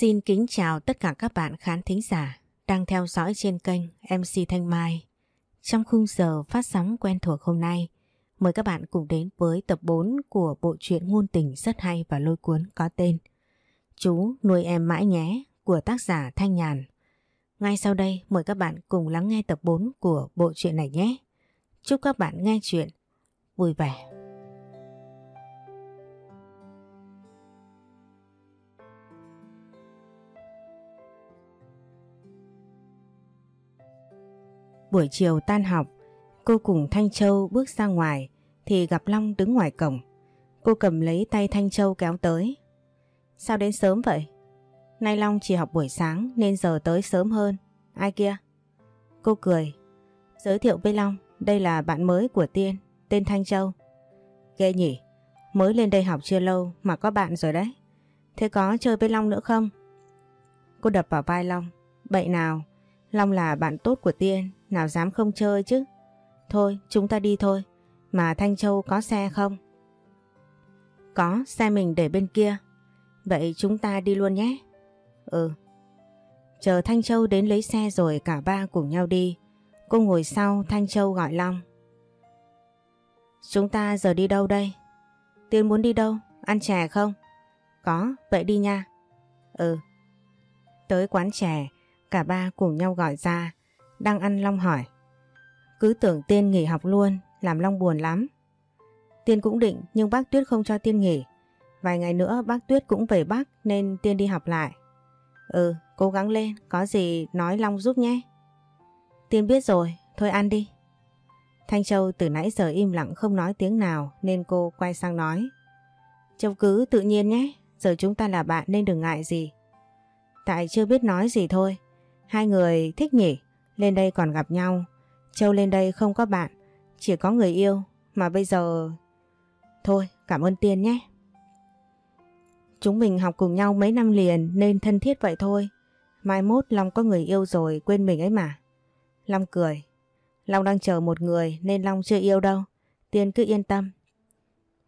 Xin kính chào tất cả các bạn khán thính giả đang theo dõi trên kênh MC Thanh Mai. Trong khung giờ phát sóng quen thuộc hôm nay, mời các bạn cùng đến với tập 4 của bộ truyện ngôn tình rất hay và lôi cuốn có tên Chú nuôi em mãi nhé của tác giả Thanh Nhàn. Ngay sau đây mời các bạn cùng lắng nghe tập 4 của bộ truyện này nhé. Chúc các bạn nghe chuyện vui vẻ. Buổi chiều tan học, cô cùng Thanh Châu bước ra ngoài thì gặp Long đứng ngoài cổng. Cô cầm lấy tay Thanh Châu kéo tới. Sao đến sớm vậy? Nay Long chỉ học buổi sáng nên giờ tới sớm hơn. Ai kia? Cô cười. Giới thiệu với Long, đây là bạn mới của Tiên, tên Thanh Châu. Ghê nhỉ, mới lên đây học chưa lâu mà có bạn rồi đấy. Thế có chơi với Long nữa không? Cô đập vào vai Long. Bậy nào, Long là bạn tốt của Tiên, nào dám không chơi chứ. Thôi, chúng ta đi thôi. Mà Thanh Châu có xe không? Có, xe mình để bên kia. Vậy chúng ta đi luôn nhé. Ừ. Chờ Thanh Châu đến lấy xe rồi cả ba cùng nhau đi. Cô ngồi sau Thanh Châu gọi Long. Chúng ta giờ đi đâu đây? Tiên muốn đi đâu? Ăn chè không? Có, vậy đi nha. Ừ. Tới quán chè, cả ba cùng nhau gọi ra. Đang ăn Long hỏi. Cứ tưởng Tiên nghỉ học luôn, làm Long buồn lắm. Tiên cũng định nhưng bác Tuyết không cho Tiên nghỉ. Vài ngày nữa bác Tuyết cũng về Bắc nên Tiên đi học lại. Ừ, cố gắng lên, có gì nói Long giúp nhé. Tiên biết rồi, thôi ăn đi. Thanh Châu từ nãy giờ im lặng không nói tiếng nào nên cô quay sang nói. Châu cứ tự nhiên nhé, giờ chúng ta là bạn nên đừng ngại gì. Tại chưa biết nói gì thôi, hai người thích nhỉ, lên đây còn gặp nhau. Châu lên đây không có bạn, chỉ có người yêu, mà bây giờ... Thôi, cảm ơn Tiên nhé. Chúng mình học cùng nhau mấy năm liền nên thân thiết vậy thôi. Mai mốt Long có người yêu rồi quên mình ấy mà. Long cười. Long đang chờ một người nên Long chưa yêu đâu. Tiên cứ yên tâm.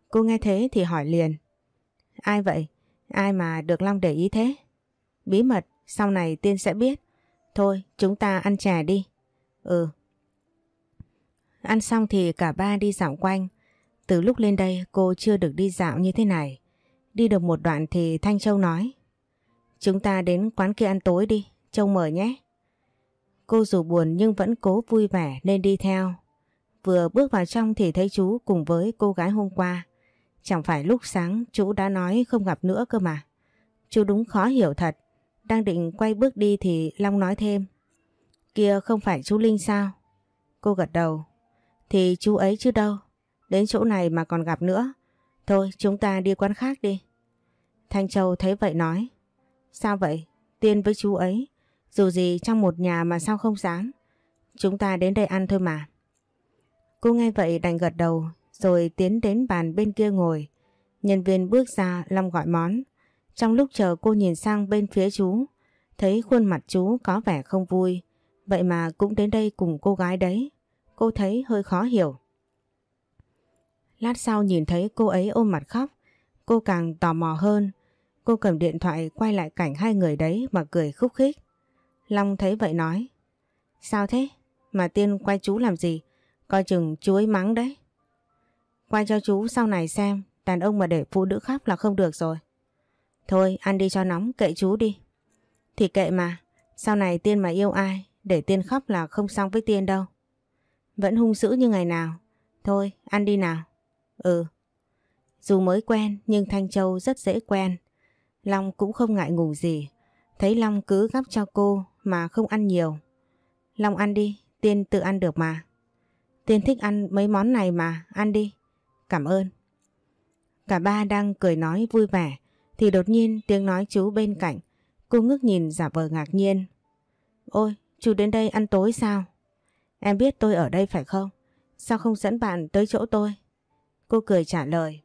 Cô nghe thế thì hỏi liền. Ai vậy? Ai mà được Long để ý thế? Bí mật, sau này Tiên sẽ biết. Thôi, chúng ta ăn trà đi. Ừ. Ăn xong thì cả ba đi dạo quanh. Từ lúc lên đây cô chưa được đi dạo như thế này. Đi được một đoạn thì Thanh Châu nói Chúng ta đến quán kia ăn tối đi, Châu mời nhé. Cô dù buồn nhưng vẫn cố vui vẻ nên đi theo. Vừa bước vào trong thì thấy chú cùng với cô gái hôm qua. Chẳng phải lúc sáng chú đã nói không gặp nữa cơ mà. Chú đúng khó hiểu thật. Đang định quay bước đi thì Long nói thêm. Kia không phải chú Linh sao? Cô gật đầu. Thì chú ấy chứ đâu. Đến chỗ này mà còn gặp nữa. Thôi, chúng ta đi quán khác đi. Thanh Châu thấy vậy nói. Sao vậy? Tiên với chú ấy. Dù gì trong một nhà mà sao không dám. Chúng ta đến đây ăn thôi mà. Cô nghe vậy đành gật đầu, rồi tiến đến bàn bên kia ngồi. Nhân viên bước ra, Long gọi món. Trong lúc chờ cô nhìn sang bên phía chú, thấy khuôn mặt chú có vẻ không vui. Vậy mà cũng đến đây cùng cô gái đấy. Cô thấy hơi khó hiểu. Lát sau nhìn thấy cô ấy ôm mặt khóc, cô càng tò mò hơn. Cô cầm điện thoại quay lại cảnh hai người đấy mà cười khúc khích. Long thấy vậy nói. Sao thế? Mà Tiên quay chú làm gì? Coi chừng chú ấy mắng đấy. Quay cho chú sau này xem, đàn ông mà để phụ nữ khóc là không được rồi. Thôi ăn đi cho nóng, kệ chú đi. Thì kệ mà, sau này Tiên mà yêu ai, để Tiên khóc là không xong với Tiên đâu. Vẫn hung dữ như ngày nào. Thôi, ăn đi nào. Ừ. Dù mới quen nhưng Thanh Châu rất dễ quen. Long cũng không ngại ngủ gì. Thấy Long cứ gắp cho cô mà không ăn nhiều. Long ăn đi, Tiên tự ăn được mà. Tiên thích ăn mấy món này mà, ăn đi. Cảm ơn. Cả ba đang cười nói vui vẻ thì đột nhiên tiếng nói chú bên cạnh. Cô ngước nhìn giả vờ ngạc nhiên. Ôi, chú đến đây ăn tối sao? Em biết tôi ở đây phải không? Sao không dẫn bạn tới chỗ tôi? Cô cười trả lời.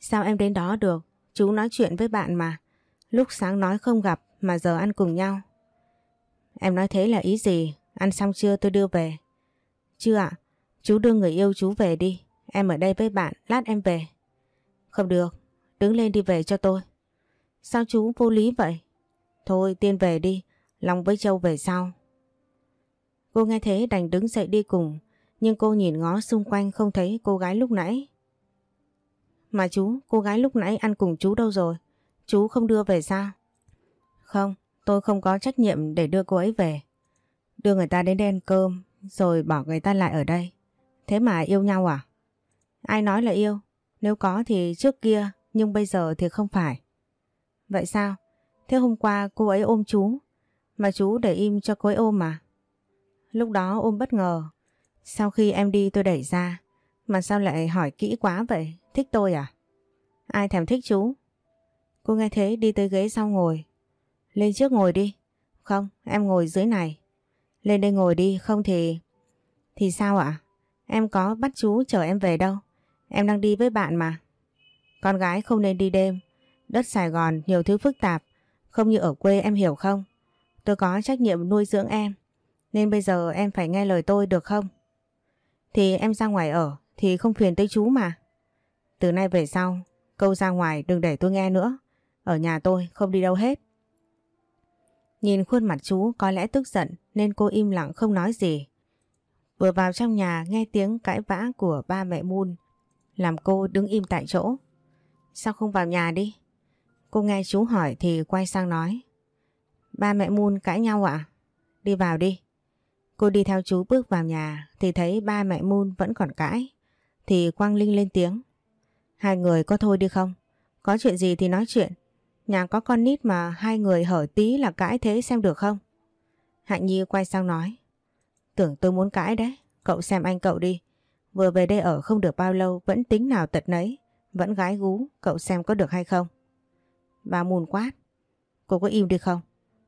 Sao em đến đó được? Chú nói chuyện với bạn mà. Lúc sáng nói không gặp mà giờ ăn cùng nhau. Em nói thế là ý gì? Ăn xong chưa tôi đưa về? Chưa ạ. Chú đưa người yêu chú về đi. Em ở đây với bạn, lát em về. Không được. Đứng lên đi về cho tôi. Sao chú vô lý vậy? Thôi Tiên về đi, Long với Châu về sau. Cô nghe thế đành đứng dậy đi cùng, nhưng cô nhìn ngó xung quanh không thấy cô gái lúc nãy. Mà chú, cô gái lúc nãy ăn cùng chú đâu rồi? Chú không đưa về sao? Không, tôi không có trách nhiệm để đưa cô ấy về. Đưa người ta đến đen cơm, rồi bỏ người ta lại ở đây. Thế mà yêu nhau à? Ai nói là yêu? Nếu có thì trước kia, nhưng bây giờ thì không phải. Vậy sao? Thế hôm qua cô ấy ôm chú, mà chú để im cho cô ấy ôm mà. Lúc đó ôm bất ngờ. Sau khi em đi tôi đẩy ra, mà sao lại hỏi kỹ quá vậy? Thích tôi à? Ai thèm thích chú? Cô nghe thế đi tới ghế sau ngồi. Lên trước ngồi đi. Không, em ngồi dưới này. Lên đây ngồi đi, không thì... Thì sao ạ? Em có bắt chú chở em về đâu. Em đang đi với bạn mà. Con gái không nên đi đêm. Đất Sài Gòn nhiều thứ phức tạp. Không như ở quê em hiểu không? Tôi có trách nhiệm nuôi dưỡng em. Nên bây giờ em phải nghe lời tôi được không? Thì em ra ngoài ở thì không phiền tới chú mà. Từ nay về sau, câu ra ngoài đừng để tôi nghe nữa. Ở nhà tôi không đi đâu hết. Nhìn khuôn mặt chú có lẽ tức giận nên cô im lặng không nói gì. Vừa vào trong nhà nghe tiếng cãi vã của ba mẹ Moon làm cô đứng im tại chỗ. Sao không vào nhà đi? Cô nghe chú hỏi thì quay sang nói. Ba mẹ Moon cãi nhau ạ? Đi vào đi. Cô đi theo chú bước vào nhà thì thấy ba mẹ Moon vẫn còn cãi. Thì Quang Linh lên tiếng. Hai người có thôi đi không? Có chuyện gì thì nói chuyện. Nhà có con nít mà hai người hở tí là cãi thế xem được không? Hạnh Nhi quay sang nói. Tưởng tôi muốn cãi đấy. Cậu xem anh cậu đi. Vừa về đây ở không được bao lâu, vẫn tính nào tật nấy. Vẫn gái gú. Cậu xem có được hay không? Bà mùn quát. Cô có im đi không?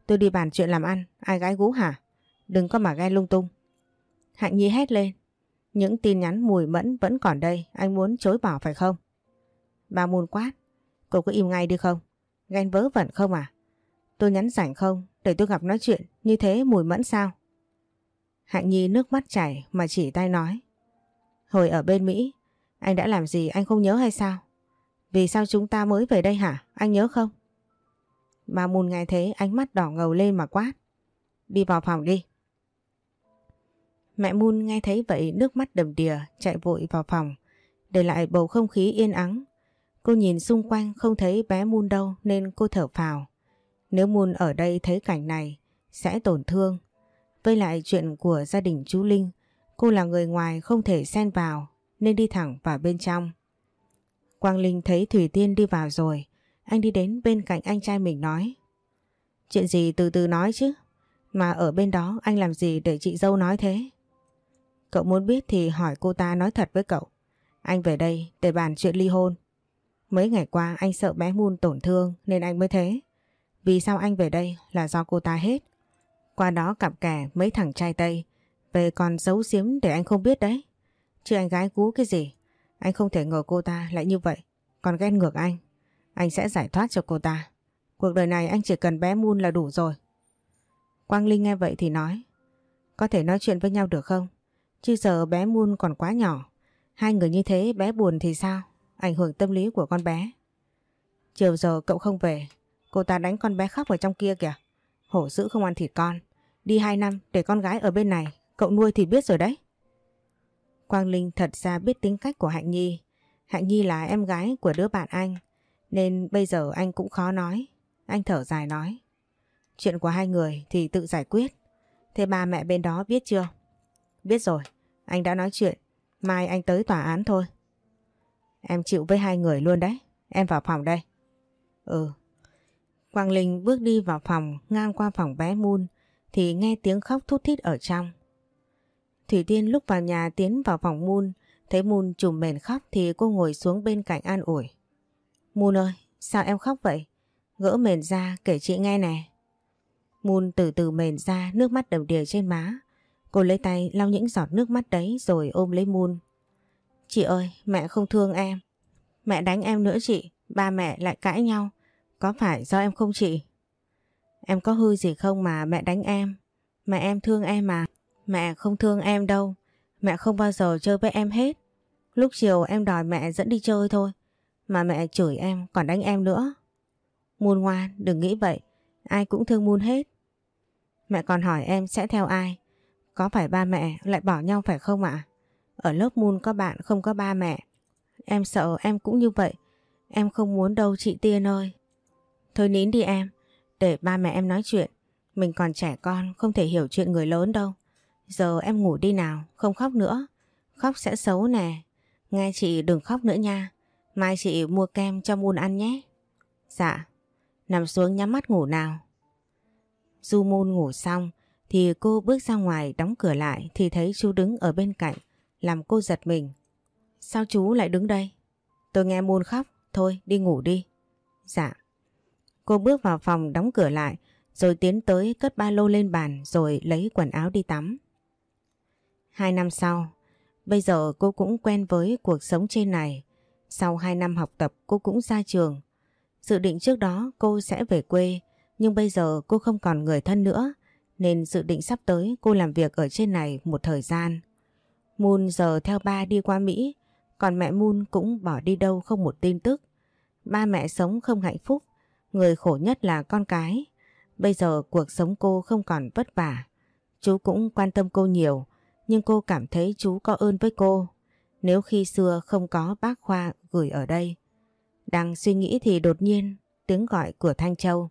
Tôi đi bàn chuyện làm ăn. Ai gái gú hả? Đừng có mà ghen lung tung. Hạnh Nhi hét lên. Những tin nhắn mùi mẫn vẫn còn đây. Anh muốn chối bỏ phải không? Bà mùn quát. Cô có im ngay đi không? Ghen vớ vẩn không à? Tôi nhắn rảnh không? Để tôi gặp nói chuyện. Như thế mùi mẫn sao? Hạnh Nhi nước mắt chảy mà chỉ tay nói. Hồi ở bên Mỹ, anh đã làm gì, anh không nhớ hay sao? Vì sao chúng ta mới về đây hả? Anh nhớ không? Bà Mùn nghe thế, ánh mắt đỏ ngầu lên mà quát. Đi vào phòng đi. Mẹ Moon nghe thấy vậy, nước mắt đầm đìa, chạy vội vào phòng, để lại bầu không khí yên ắng. Cô nhìn xung quanh, không thấy bé Moon đâu, nên cô thở phào. Nếu Moon ở đây thấy cảnh này, sẽ tổn thương. Với lại chuyện của gia đình chú Linh, cô là người ngoài không thể xen vào nên đi thẳng vào bên trong. Quang Linh thấy Thủy Tiên đi vào rồi, anh đi đến bên cạnh anh trai mình nói, Chuyện gì từ từ nói chứ, Mà ở bên đó anh làm gì để chị dâu nói thế Cậu muốn biết thì hỏi cô ta nói thật với cậu. Anh về đây để bàn chuyện ly hôn. Mấy ngày qua anh sợ bé Moon tổn thương nên anh mới thế. Vì sao anh về đây là do cô ta hết. Qua đó cặp kè mấy thằng trai Tây, về còn giấu giếm để anh không biết đấy. Chứ anh gái cú cái gì. Anh không thể ngờ cô ta lại như vậy. Còn ghen ngược anh. Anh sẽ giải thoát cho cô ta. Cuộc đời này anh chỉ cần bé Moon là đủ rồi. Quang Linh nghe vậy thì nói. Có thể nói chuyện với nhau được không? Chứ giờ bé Moon còn quá nhỏ. Hai người như thế, bé buồn thì sao? Ảnh hưởng tâm lý của con bé. Chiều giờ cậu không về. Cô ta đánh con bé khóc ở trong kia kìa. Hổ dữ không ăn thịt con. Đi hai năm, để con gái ở bên này. Cậu nuôi thì biết rồi đấy. Quang Linh thật ra biết tính cách của Hạnh Nhi. Hạnh Nhi là em gái của đứa bạn anh. Nên bây giờ anh cũng khó nói. Anh thở dài nói. Chuyện của hai người thì tự giải quyết. Thế ba mẹ bên đó biết chưa? Biết rồi, anh đã nói chuyện. Mai anh tới tòa án thôi. Em chịu với hai người luôn đấy. Em vào phòng đây. Ừ. Quang Linh bước đi vào phòng ngang qua phòng bé Moon thì nghe tiếng khóc thút thít ở trong. Thủy Tiên lúc vào nhà tiến vào phòng Moon thấy Moon trùm mền khóc thì cô ngồi xuống bên cạnh an ủi. Moon ơi, sao em khóc vậy? Gỡ mền ra kể chị nghe nè. Moon từ từ mền ra nước mắt đầm đìa trên má Cô lấy tay lau những giọt nước mắt đấy rồi ôm lấy Moon. Chị ơi, mẹ không thương em. Mẹ đánh em nữa chị, ba mẹ lại cãi nhau. Có phải do em không chị? Em có hư gì không mà mẹ đánh em? Mẹ em thương em mà. Mẹ không thương em đâu. Mẹ không bao giờ chơi với em hết. Lúc chiều em đòi mẹ dẫn đi chơi thôi. Mà mẹ chửi em còn đánh em nữa. Moon ngoan, đừng nghĩ vậy. Ai cũng thương Moon hết. Mẹ còn hỏi em sẽ theo ai? Có phải ba mẹ lại bỏ nhau phải không ạ? Ở lớp Moon có bạn không có ba mẹ. Em sợ em cũng như vậy. Em không muốn đâu chị Tiên ơi. Thôi nín đi em. Để ba mẹ em nói chuyện. Mình còn trẻ con không thể hiểu chuyện người lớn đâu. Giờ em ngủ đi nào, không khóc nữa. Khóc sẽ xấu nè. Nghe chị đừng khóc nữa nha. Mai chị mua kem cho Moon ăn nhé. Dạ. Nằm xuống nhắm mắt ngủ nào. Du Moon ngủ xong thì cô bước ra ngoài đóng cửa lại thì thấy chú đứng ở bên cạnh làm cô giật mình. Sao chú lại đứng đây? Tôi nghe Moon khóc. Thôi đi ngủ đi. Dạ. Cô bước vào phòng đóng cửa lại rồi tiến tới cất ba lô lên bàn rồi lấy quần áo đi tắm. Hai năm sau, bây giờ cô cũng quen với cuộc sống trên này. Sau hai năm học tập cô cũng ra trường. Dự định trước đó cô sẽ về quê, nhưng bây giờ cô không còn người thân nữa, nên dự định sắp tới cô làm việc ở trên này một thời gian. Moon giờ theo ba đi qua Mỹ, còn mẹ Moon cũng bỏ đi đâu không một tin tức. Ba mẹ sống không hạnh phúc, người khổ nhất là con cái. Bây giờ cuộc sống cô không còn vất vả. Chú cũng quan tâm cô nhiều, nhưng cô cảm thấy chú có ơn với cô. Nếu khi xưa không có bác Khoa gửi ở đây. Đang suy nghĩ thì đột nhiên tiếng gọi của Thanh Châu.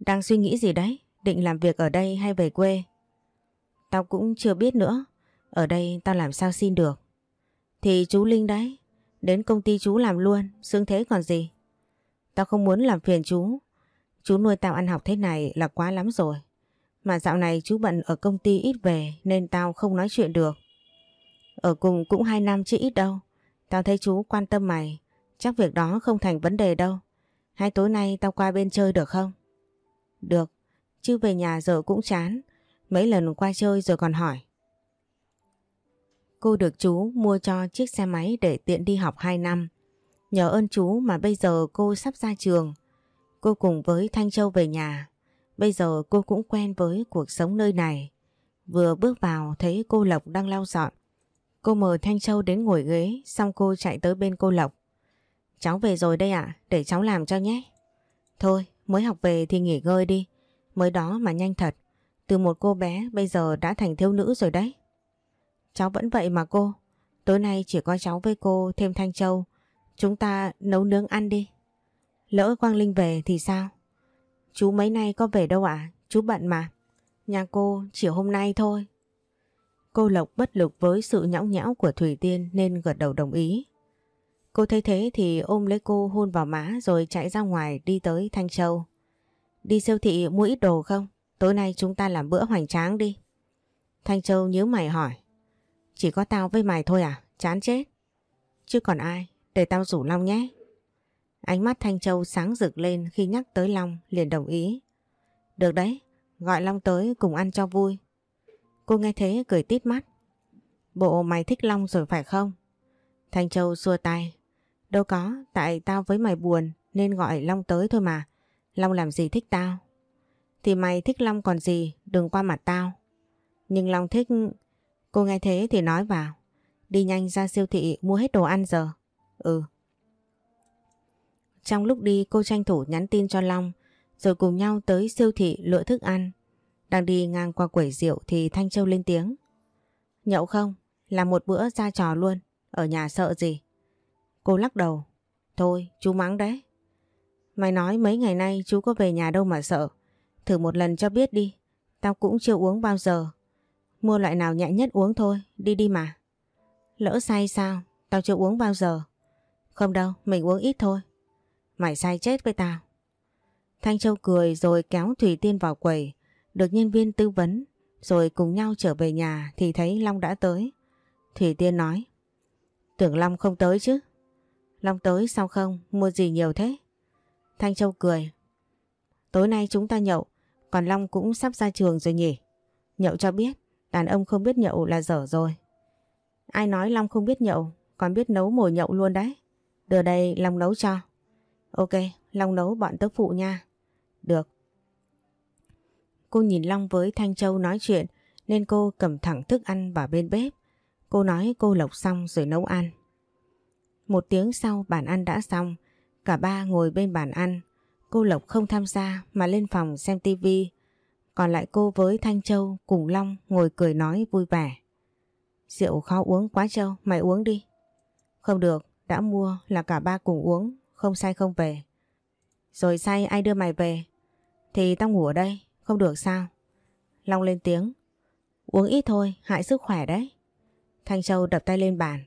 Đang suy nghĩ gì đấy? Định làm việc ở đây hay về quê? Tao cũng chưa biết nữa. Ở đây tao làm sao xin được. Thì chú Linh đấy. Đến công ty chú làm luôn. xương thế còn gì? Tao không muốn làm phiền chú. Chú nuôi tao ăn học thế này là quá lắm rồi. Mà dạo này chú bận ở công ty ít về, nên tao không nói chuyện được. Ở cùng cũng hai năm chứ ít đâu. Tao thấy chú quan tâm mày. Chắc việc đó không thành vấn đề đâu. Hai tối nay tao qua bên chơi được không? Được. Chứ về nhà giờ cũng chán. Mấy lần qua chơi rồi còn hỏi. Cô được chú mua cho chiếc xe máy để tiện đi học 2 năm. Nhờ ơn chú mà bây giờ cô sắp ra trường. Cô cùng với Thanh Châu về nhà. Bây giờ cô cũng quen với cuộc sống nơi này. Vừa bước vào thấy cô Lộc đang lau dọn. Cô mời Thanh Châu đến ngồi ghế xong cô chạy tới bên cô Lộc. Cháu về rồi đây ạ, để cháu làm cho nhé. Thôi, mới học về thì nghỉ ngơi đi. Mới đó mà nhanh thật. Từ một cô bé bây giờ đã thành thiếu nữ rồi đấy. Cháu vẫn vậy mà cô. Tối nay chỉ có cháu với cô thêm Thanh Châu. Chúng ta nấu nướng ăn đi. Lỡ Quang Linh về thì sao? Chú mấy nay có về đâu ạ? Chú bận mà. Nhà cô chỉ hôm nay thôi. Cô Lộc bất lực với sự nhõng nhẽo của Thủy Tiên nên gật đầu đồng ý. Cô thấy thế thì ôm lấy cô hôn vào má rồi chạy ra ngoài đi tới Thanh Châu. Đi siêu thị mua ít đồ không? Tối nay chúng ta làm bữa hoành tráng đi. Thanh Châu nhớ mày hỏi. Chỉ có tao với mày thôi à? Chán chết. Chứ còn ai? Để tao rủ Long nhé. Ánh mắt Thanh Châu sáng rực lên khi nhắc tới Long liền đồng ý. Được đấy, gọi Long tới cùng ăn cho vui. Cô nghe thế cười tít mắt. Bộ mày thích Long rồi phải không? Thanh Châu xua tay. Đâu có, tại tao với mày buồn nên gọi Long tới thôi mà. Long làm gì thích tao? Thì mày thích Long còn gì, đừng qua mặt tao. Nhưng Long thích... Cô nghe thế thì nói vào. Đi nhanh ra siêu thị mua hết đồ ăn giờ. Ừ. Trong lúc đi cô tranh thủ nhắn tin cho Long rồi cùng nhau tới siêu thị lựa thức ăn. Đang đi ngang qua quẩy rượu thì Thanh Châu lên tiếng. Nhậu không? Làm một bữa ra trò luôn. Ở nhà sợ gì? Cô lắc đầu. Thôi, chú mắng đấy. Mày nói mấy ngày nay chú có về nhà đâu mà sợ. Thử một lần cho biết đi. Tao cũng chưa uống bao giờ. Mua loại nào nhẹ nhất uống thôi. Đi đi mà. Lỡ say sao? Tao chưa uống bao giờ. Không đâu, mình uống ít thôi. Mày sai chết với tao. Thanh Châu cười rồi kéo Thủy Tiên vào quầy, được nhân viên tư vấn, rồi cùng nhau trở về nhà thì thấy Long đã tới. Thủy Tiên nói, tưởng Long không tới chứ. Long tới sao không, mua gì nhiều thế? Thanh Châu cười, tối nay chúng ta nhậu, còn Long cũng sắp ra trường rồi nhỉ? Nhậu cho biết, đàn ông không biết nhậu là dở rồi. Ai nói Long không biết nhậu, còn biết nấu mồi nhậu luôn đấy. Đưa đây Long nấu cho. Ok, Long nấu bọn tớ phụ nha. Được. Cô nhìn Long với Thanh Châu nói chuyện nên cô cầm thẳng thức ăn vào bên bếp. Cô nói cô lọc xong rồi nấu ăn. Một tiếng sau bàn ăn đã xong, Cả ba ngồi bên bàn ăn. Cô Lộc không tham gia mà lên phòng xem tivi. Còn lại cô với Thanh Châu cùng Long ngồi cười nói vui vẻ. Rượu khó uống quá Châu, mày uống đi. Không được, đã mua là cả ba cùng uống, không say không về. Rồi say ai đưa mày về? Thì tao ngủ ở đây, không được sao? Long lên tiếng. Uống ít thôi, hại sức khỏe đấy. Thanh Châu đập tay lên bàn.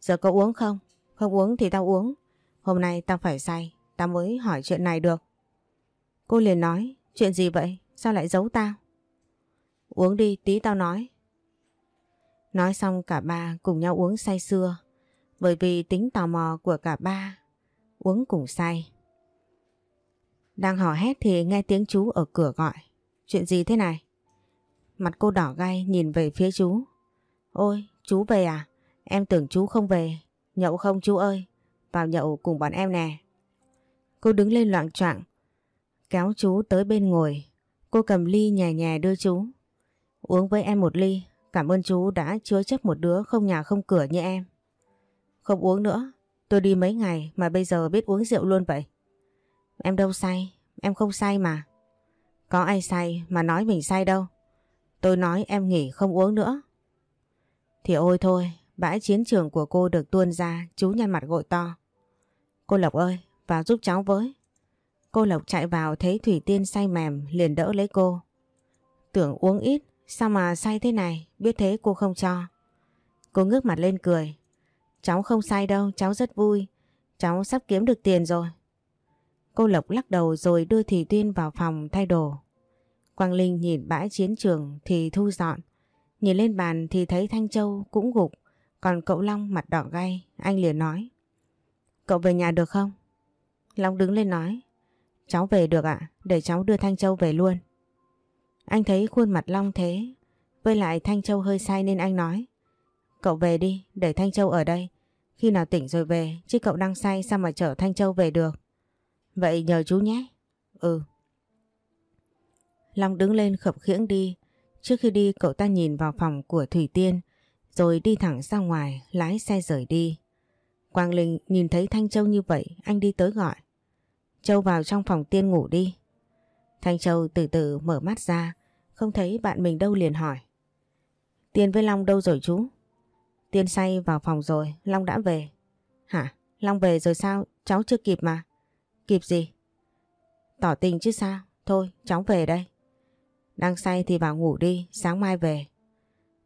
Giờ có uống không? Không uống thì tao uống. Hôm nay tao phải say, tao mới hỏi chuyện này được. Cô liền nói, chuyện gì vậy? Sao lại giấu tao? Uống đi, tí tao nói. Nói xong cả ba cùng nhau uống say sưa. Bởi vì tính tò mò của cả ba, uống cùng say. Đang hò hét thì nghe tiếng chú ở cửa gọi. Chuyện gì thế này? Mặt cô đỏ gai nhìn về phía chú. Ôi, chú về à? Em tưởng chú không về. Nhậu không chú ơi? Vào nhậu cùng bọn em nè. Cô đứng lên loạn trọng kéo chú tới bên ngồi. Cô cầm ly nhè nhè đưa chú. Uống với em một ly, cảm ơn chú đã chứa chấp một đứa không nhà không cửa như em. Không uống nữa, tôi đi mấy ngày mà bây giờ biết uống rượu luôn vậy. Em đâu say, em không say mà. Có ai say mà nói mình say đâu. Tôi nói em nghỉ không uống nữa. Thì ôi thôi, bãi chiến trường của cô được tuôn ra, chú nhăn mặt gội to. Cô Lộc ơi, vào giúp cháu với. Cô Lộc chạy vào thấy Thủy Tiên say mềm liền đỡ lấy cô. Tưởng uống ít, sao mà say thế này, biết thế cô không cho. Cô ngước mặt lên cười. Cháu không sai đâu, cháu rất vui. Cháu sắp kiếm được tiền rồi. Cô Lộc lắc đầu rồi đưa thị tuyên vào phòng thay đồ. Quang Linh nhìn bãi chiến trường thì thu dọn. Nhìn lên bàn thì thấy Thanh Châu cũng gục. Còn cậu Long mặt đỏ gay, anh liền nói. Cậu về nhà được không? Long đứng lên nói. Cháu về được ạ, để cháu đưa Thanh Châu về luôn. Anh thấy khuôn mặt Long thế, với lại Thanh Châu hơi say nên anh nói. Cậu về đi, để Thanh Châu ở đây. Khi nào tỉnh rồi về, chứ cậu đang say sao mà chở Thanh Châu về được. Vậy nhờ chú nhé. Ừ. Long đứng lên khập khiễng đi. Trước khi đi cậu ta nhìn vào phòng của Thủy Tiên, rồi đi thẳng ra ngoài, lái xe rời đi. Quang Linh nhìn thấy Thanh Châu như vậy, anh đi tới gọi. Châu vào trong phòng Tiên ngủ đi. Thanh Châu từ từ mở mắt ra, không thấy bạn mình đâu liền hỏi. Tiên với Long đâu rồi chú? Tiên say vào phòng rồi, Long đã về. Hả? Long về rồi sao? Cháu chưa kịp mà. Kịp gì? Tỏ tình chứ sao? Thôi, cháu về đây. Đang say thì vào ngủ đi, sáng mai về.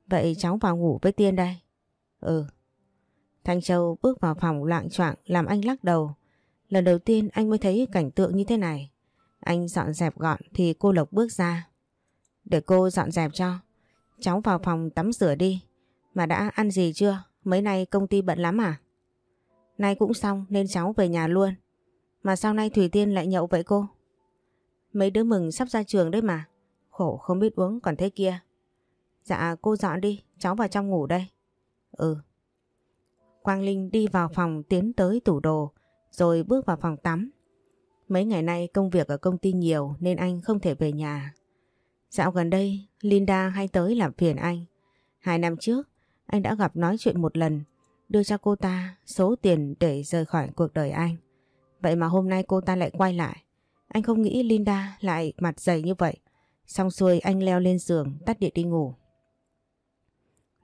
Vậy cháu vào ngủ với Tiên đây. Ừ. Thanh Châu bước vào phòng loạn choạng làm anh lắc đầu. Lần đầu tiên anh mới thấy cảnh tượng như thế này. Anh dọn dẹp gọn thì cô Lộc bước ra. Để cô dọn dẹp cho. Cháu vào phòng tắm rửa đi. Mà đã ăn gì chưa? Mấy nay công ty bận lắm à? Nay cũng xong nên cháu về nhà luôn. Mà sau nay Thủy Tiên lại nhậu vậy cô? Mấy đứa mừng sắp ra trường đấy mà. Khổ không biết uống còn thế kia. Dạ cô dọn đi, cháu vào trong ngủ đây. Ừ. Quang Linh đi vào phòng tiến tới tủ đồ rồi bước vào phòng tắm. Mấy ngày nay công việc ở công ty nhiều nên anh không thể về nhà. Dạo gần đây Linda hay tới làm phiền anh. Hai năm trước anh đã gặp nói chuyện một lần đưa cho cô ta số tiền để rời khỏi cuộc đời anh. Vậy mà hôm nay cô ta lại quay lại. Anh không nghĩ Linda lại mặt dày như vậy. Xong xuôi anh leo lên giường tắt điện đi ngủ.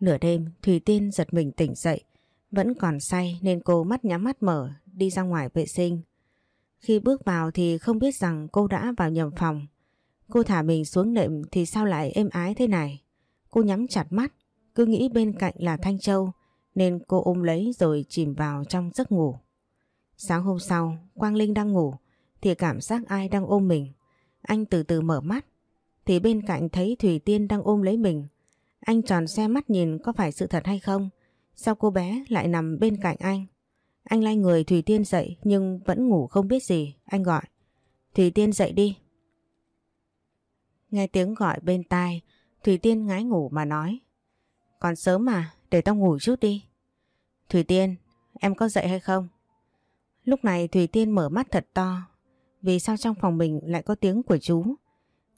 Nửa đêm Thùy Tiên giật mình tỉnh dậy. Vẫn còn say nên cô mắt nhắm mắt mở đi ra ngoài vệ sinh. Khi bước vào thì không biết rằng cô đã vào nhầm phòng. Cô thả mình xuống nệm thì sao lại êm ái thế này. Cô nhắm chặt mắt, cứ nghĩ bên cạnh là Thanh Châu nên cô ôm lấy rồi chìm vào trong giấc ngủ. Sáng hôm sau, Quang Linh đang ngủ thì cảm giác ai đang ôm mình. Anh từ từ mở mắt thì bên cạnh thấy Thủy Tiên đang ôm lấy mình. Anh tròn xe mắt nhìn có phải sự thật hay không? Sao cô bé lại nằm bên cạnh anh? Anh lay người Thủy Tiên dậy nhưng vẫn ngủ không biết gì. Anh gọi. Thủy Tiên dậy đi. Nghe tiếng gọi bên tai, Thủy Tiên ngái ngủ mà nói. Còn sớm mà, để tao ngủ chút đi. Thủy Tiên, em có dậy hay không? Lúc này Thủy Tiên mở mắt thật to. Vì sao trong phòng mình lại có tiếng của chú?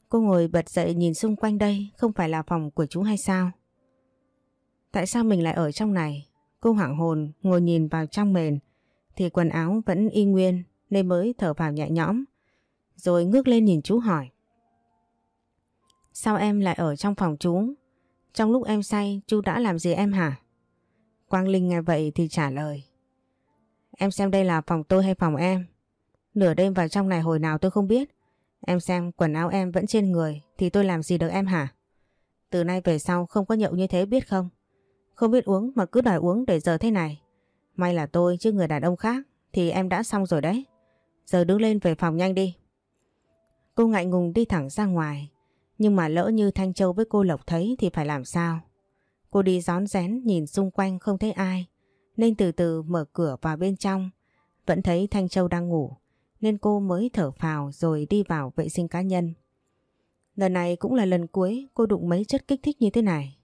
Cô ngồi bật dậy nhìn xung quanh đây không phải là phòng của chú hay sao? Tại sao mình lại ở trong này? Cô hoảng hồn ngồi nhìn vào trong mền thì quần áo vẫn y nguyên nên mới thở vào nhẹ nhõm. Rồi ngước lên nhìn chú hỏi. Sao em lại ở trong phòng chú? Trong lúc em say, chú đã làm gì em hả? Quang Linh nghe vậy thì trả lời. Em xem đây là phòng tôi hay phòng em? Nửa đêm vào trong này hồi nào tôi không biết. Em xem quần áo em vẫn trên người, thì tôi làm gì được em hả? Từ nay về sau không có nhậu như thế biết không? Không biết uống mà cứ đòi uống để giờ thế này. May là tôi chứ người đàn ông khác, thì em đã xong rồi đấy. Giờ đứng lên về phòng nhanh đi. Cô ngại ngùng đi thẳng ra ngoài. Nhưng mà lỡ như Thanh Châu với cô Lộc thấy thì phải làm sao? Cô đi gión rén nhìn xung quanh không thấy ai. Nên từ từ mở cửa vào bên trong. Vẫn thấy Thanh Châu đang ngủ. Nên cô mới thở phào rồi đi vào vệ sinh cá nhân. Lần này cũng là lần cuối cô đụng mấy chất kích thích như thế này.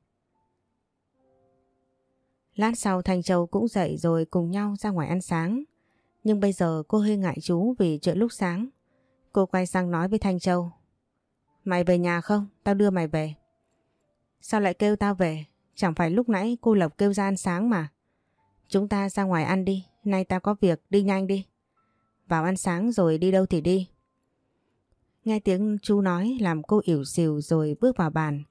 Lát sau Thanh Châu cũng dậy rồi cùng nhau ra ngoài ăn sáng. Nhưng bây giờ cô hơi ngại chú vì chuyện lúc sáng. Cô quay sang nói với Thanh Châu. Mày về nhà không? Tao đưa mày về. Sao lại kêu tao về? Chẳng phải lúc nãy cô Lộc kêu ra ăn sáng mà. Chúng ta ra ngoài ăn đi. Nay tao có việc, đi nhanh đi. Vào ăn sáng rồi đi đâu thì đi. Nghe tiếng chú nói làm cô ỉu xìu rồi bước vào bàn.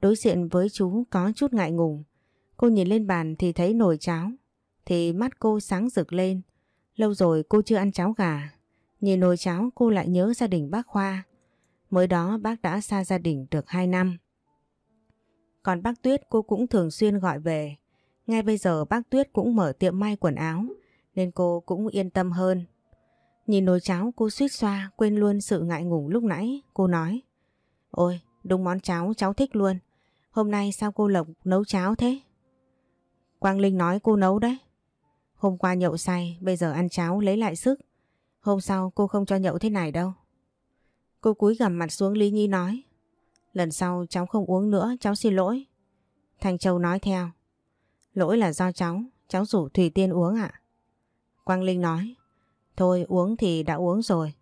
Đối diện với chú có chút ngại ngùng. Cô nhìn lên bàn thì thấy nồi cháo. Thì mắt cô sáng rực lên. Lâu rồi cô chưa ăn cháo gà. Nhìn nồi cháo cô lại nhớ gia đình bác Khoa. Mới đó bác đã xa gia đình được 2 năm. Còn bác Tuyết cô cũng thường xuyên gọi về. Ngay bây giờ bác Tuyết cũng mở tiệm may quần áo nên cô cũng yên tâm hơn. Nhìn nồi cháo cô suýt xoa quên luôn sự ngại ngùng lúc nãy. Cô nói Ôi đúng món cháo cháu thích luôn. Hôm nay sao cô Lộc nấu cháo thế? Quang Linh nói cô nấu đấy. Hôm qua nhậu say, bây giờ ăn cháo lấy lại sức. Hôm sau cô không cho nhậu thế này đâu. Cô cúi gằm mặt xuống Lý Nhi nói. Lần sau cháu không uống nữa, cháu xin lỗi. Thanh Châu nói theo. Lỗi là do cháu, cháu rủ Thủy Tiên uống ạ. Quang Linh nói. Thôi uống thì đã uống rồi.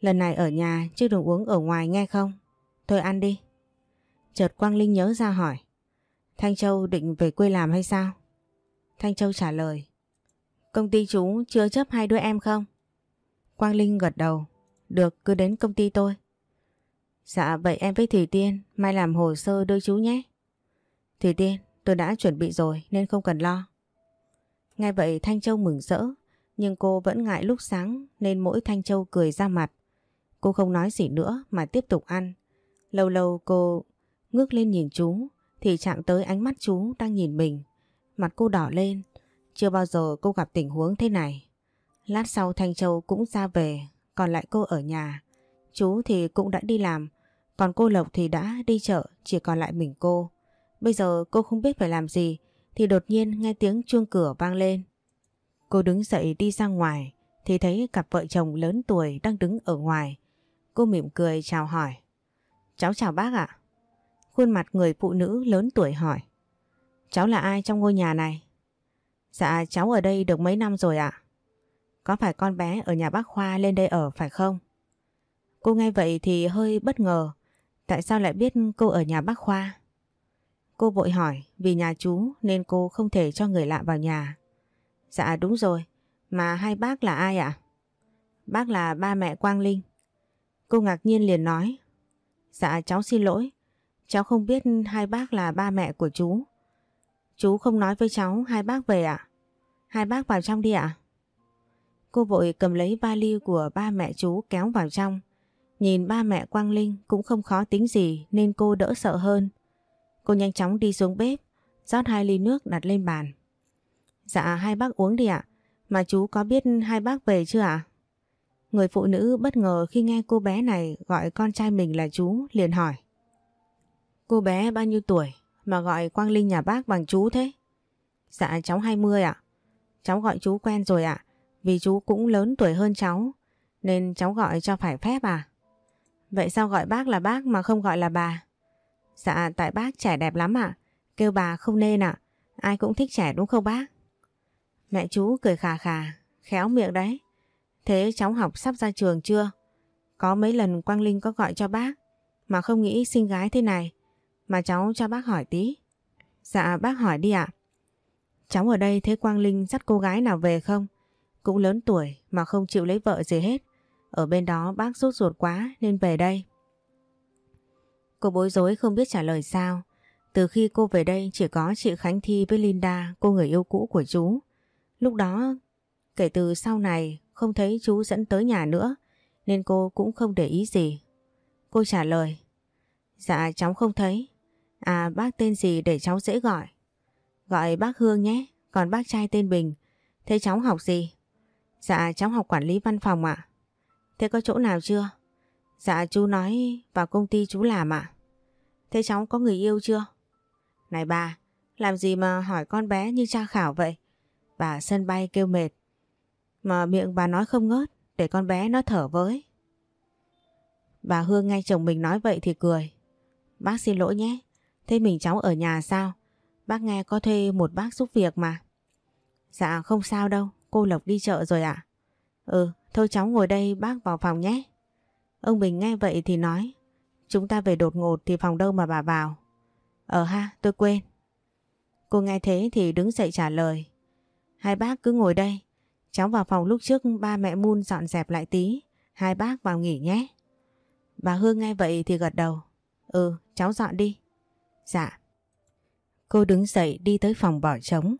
Lần này ở nhà chứ đừng uống ở ngoài nghe không? Thôi ăn đi. Chợt Quang Linh nhớ ra hỏi. Thanh Châu định về quê làm hay sao? Thanh Châu trả lời. Công ty chú chưa chấp hai đứa em không? Quang Linh gật đầu. Được, cứ đến công ty tôi. Dạ vậy em với Thủy Tiên mai làm hồ sơ đưa chú nhé. Thủy Tiên, tôi đã chuẩn bị rồi nên không cần lo. Ngay vậy Thanh Châu mừng rỡ, nhưng cô vẫn ngại lúc sáng nên mỗi Thanh Châu cười ra mặt. Cô không nói gì nữa mà tiếp tục ăn. Lâu lâu cô ngước lên nhìn chú thì chạm tới ánh mắt chú đang nhìn mình. Mặt cô đỏ lên. Chưa bao giờ cô gặp tình huống thế này. Lát sau Thanh Châu cũng ra về còn lại cô ở nhà. Chú thì cũng đã đi làm, còn cô Lộc thì đã đi chợ, chỉ còn lại mình cô. Bây giờ cô không biết phải làm gì, thì đột nhiên nghe tiếng chuông cửa vang lên. Cô đứng dậy đi ra ngoài, thì thấy cặp vợ chồng lớn tuổi đang đứng ở ngoài. Cô mỉm cười chào hỏi. Cháu chào bác ạ. Khuôn mặt người phụ nữ lớn tuổi hỏi. Cháu là ai trong ngôi nhà này? Dạ cháu ở đây được mấy năm rồi ạ. Có phải con bé ở nhà bác Khoa lên đây ở phải không? Cô nghe vậy thì hơi bất ngờ. Tại sao lại biết cô ở nhà bác Khoa? Cô vội hỏi vì nhà chú nên cô không thể cho người lạ vào nhà. Dạ đúng rồi, mà hai bác là ai ạ? Bác là ba mẹ Quang Linh. Cô ngạc nhiên liền nói. Dạ cháu xin lỗi, cháu không biết hai bác là ba mẹ của chú. Chú không nói với cháu hai bác về ạ? Hai bác vào trong đi ạ? Cô vội cầm lấy vali của ba mẹ chú kéo vào trong. Nhìn ba mẹ Quang Linh cũng không khó tính gì nên cô đỡ sợ hơn. Cô nhanh chóng đi xuống bếp, rót hai ly nước đặt lên bàn. Dạ hai bác uống đi ạ. Mà chú có biết hai bác về chưa ạ? Người phụ nữ bất ngờ khi nghe cô bé này gọi con trai mình là chú liền hỏi. Cô bé bao nhiêu tuổi mà gọi Quang Linh nhà bác bằng chú thế? Dạ cháu 20 ạ. Cháu gọi chú quen rồi ạ. Vì chú cũng lớn tuổi hơn cháu nên cháu gọi cho phải phép à? Vậy sao gọi bác là bác mà không gọi là bà? Dạ tại bác trẻ đẹp lắm ạ. Kêu bà không nên ạ. Ai cũng thích trẻ đúng không bác? Mẹ chú cười khà khà, khéo miệng đấy. Thế cháu học sắp ra trường chưa? Có mấy lần Quang Linh có gọi cho bác, mà không nghĩ sinh gái thế này. Mà cháu cho bác hỏi tí. Dạ bác hỏi đi ạ. Cháu ở đây thấy Quang Linh dắt cô gái nào về không? Cũng lớn tuổi mà không chịu lấy vợ gì hết. Ở bên đó bác sốt ruột quá nên về đây. Cô bối rối không biết trả lời sao. Từ khi cô về đây chỉ có chị Khánh Thi với Linda, cô người yêu cũ của chú. Lúc đó, kể từ sau này không thấy chú dẫn tới nhà nữa nên cô cũng không để ý gì. Cô trả lời Dạ cháu không thấy. À bác tên gì để cháu dễ gọi? Gọi bác Hương nhé, còn bác trai tên Bình. Thế cháu học gì? Dạ cháu học quản lý văn phòng ạ. Thế có chỗ nào chưa? Dạ chú nói vào công ty chú làm ạ. Thế cháu có người yêu chưa? Này bà, làm gì mà hỏi con bé như cha khảo vậy? Bà sân bay kêu mệt. Mà miệng bà nói không ngớt để con bé nó thở với. Bà Hương nghe chồng mình nói vậy thì cười. Bác xin lỗi nhé. Thế mình cháu ở nhà sao? Bác nghe có thuê một bác giúp việc mà. Dạ không sao đâu. Cô Lộc đi chợ rồi ạ. À? Ừ, thôi cháu ngồi đây bác vào phòng nhé. Ông Bình nghe vậy thì nói. Chúng ta về đột ngột thì phòng đâu mà bà vào. Ờ ha, tôi quên. Cô nghe thế thì đứng dậy trả lời. Hai bác cứ ngồi đây. Cháu vào phòng lúc trước ba mẹ Mun dọn dẹp lại tí. Hai bác vào nghỉ nhé. Bà Hương nghe vậy thì gật đầu. Ừ, cháu dọn đi. Dạ. Cô đứng dậy đi tới phòng bỏ trống.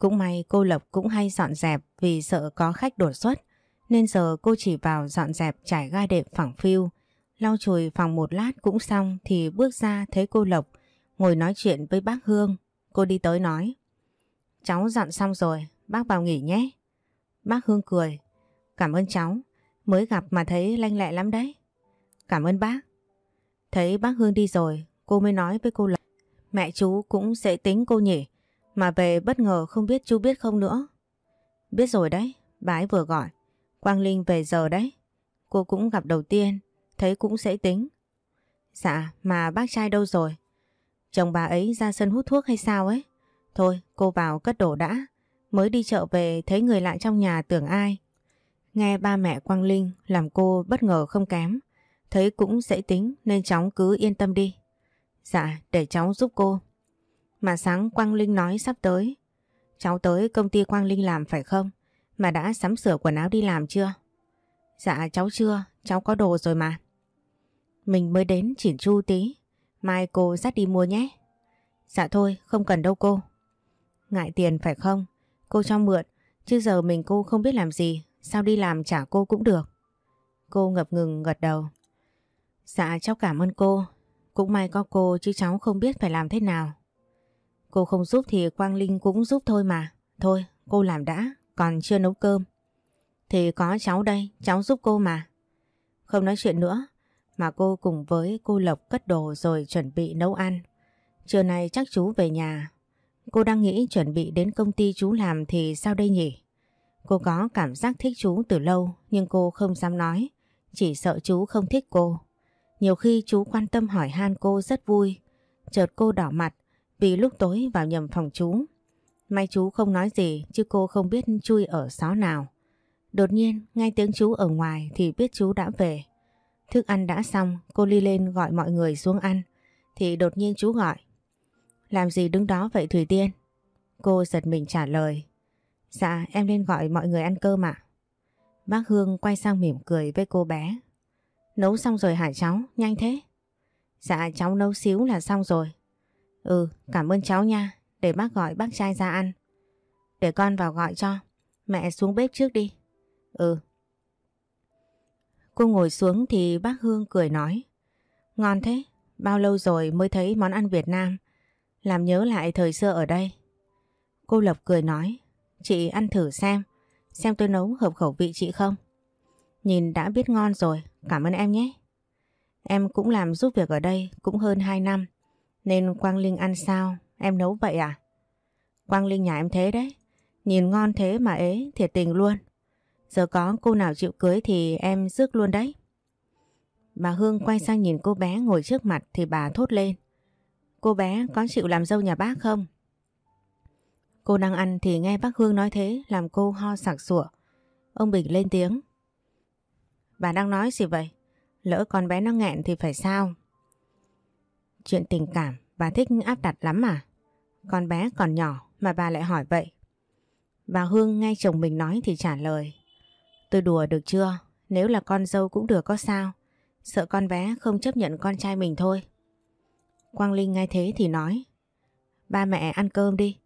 Cũng may cô Lộc cũng hay dọn dẹp vì sợ có khách đột xuất. Nên giờ cô chỉ vào dọn dẹp trải ga đệm phẳng phiu. Lau chùi phòng một lát cũng xong thì bước ra thấy cô Lộc ngồi nói chuyện với bác Hương. Cô đi tới nói. Cháu dọn xong rồi, bác vào nghỉ nhé. Bác Hương cười. Cảm ơn cháu, mới gặp mà thấy lanh lẹ lắm đấy. Cảm ơn bác. Thấy bác Hương đi rồi, cô mới nói với cô lộc mẹ chú cũng sẽ tính cô nhỉ. Mà về bất ngờ không biết chú biết không nữa. Biết rồi đấy, bà ấy vừa gọi. Quang Linh về giờ đấy. Cô cũng gặp đầu tiên, thấy cũng sẽ tính. Dạ, mà bác trai đâu rồi? Chồng bà ấy ra sân hút thuốc hay sao ấy? Thôi, cô vào cất đồ đã. Mới đi chợ về thấy người lạ trong nhà tưởng ai. Nghe ba mẹ Quang Linh làm cô bất ngờ không kém. Thấy cũng dễ tính nên cháu cứ yên tâm đi. Dạ, để cháu giúp cô. Mà sáng Quang Linh nói sắp tới. Cháu tới công ty Quang Linh làm phải không? Mà đã sắm sửa quần áo đi làm chưa? Dạ cháu chưa, cháu có đồ rồi mà. Mình mới đến chỉn chu tí. Mai cô dắt đi mua nhé. Dạ thôi, không cần đâu cô. Ngại tiền phải không? Cô cho mượn, chứ giờ mình cô không biết làm gì, sao đi làm trả cô cũng được. Cô ngập ngừng gật đầu. Dạ cháu cảm ơn cô, cũng may có cô chứ cháu không biết phải làm thế nào. Cô không giúp thì Quang Linh cũng giúp thôi mà. Thôi, cô làm đã, còn chưa nấu cơm. Thì có cháu đây, cháu giúp cô mà. Không nói chuyện nữa, mà cô cùng với cô Lộc cất đồ rồi chuẩn bị nấu ăn. Trưa nay chắc chú về nhà. Cô đang nghĩ chuẩn bị đến công ty chú làm thì sao đây nhỉ? Cô có cảm giác thích chú từ lâu nhưng cô không dám nói. Chỉ sợ chú không thích cô. Nhiều khi chú quan tâm hỏi han cô rất vui. Chợt cô đỏ mặt vì lúc tối vào nhầm phòng chú. May chú không nói gì, chứ cô không biết chui ở xó nào. Đột nhiên nghe tiếng chú ở ngoài thì biết chú đã về. Thức ăn đã xong, cô đi lên gọi mọi người xuống ăn. Thì đột nhiên chú gọi. Làm gì đứng đó vậy Thủy Tiên? Cô giật mình trả lời. Dạ em lên gọi mọi người ăn cơm ạ. Bác Hương quay sang mỉm cười với cô bé. Nấu xong rồi hả cháu? Nhanh thế. Dạ cháu nấu xíu là xong rồi. Ừ cảm ơn cháu nha. Để bác gọi bác trai ra ăn. Để con vào gọi cho. Mẹ xuống bếp trước đi. Ừ. Cô ngồi xuống thì bác Hương cười nói. Ngon thế. Bao lâu rồi mới thấy món ăn Việt Nam. Làm nhớ lại thời xưa ở đây. Cô Lộc cười nói. Chị ăn thử xem. Xem tôi nấu hợp khẩu vị chị không? Nhìn đã biết ngon rồi. Cảm ơn em nhé. Em cũng làm giúp việc ở đây cũng hơn 2 năm. Nên Quang Linh ăn sao? Em nấu vậy à? Quang Linh nhà em thế đấy. Nhìn ngon thế mà ế, thiệt tình luôn. Giờ có cô nào chịu cưới thì em rước luôn đấy. Bà Hương quay sang nhìn cô bé ngồi trước mặt thì bà thốt lên. Cô bé có chịu làm dâu nhà bác không? Cô đang ăn thì nghe bác Hương nói thế làm cô ho sặc sủa. Ông Bình lên tiếng. Bà đang nói gì vậy? Lỡ con bé nó nghẹn thì phải sao? Chuyện tình cảm, bà thích áp đặt lắm mà. Con bé còn nhỏ mà bà lại hỏi vậy. Bà Hương nghe chồng mình nói thì trả lời. Tôi đùa được chưa? Nếu là con dâu cũng được có sao? Sợ con bé không chấp nhận con trai mình thôi. Quang Linh nghe thế thì nói. Ba mẹ ăn cơm đi.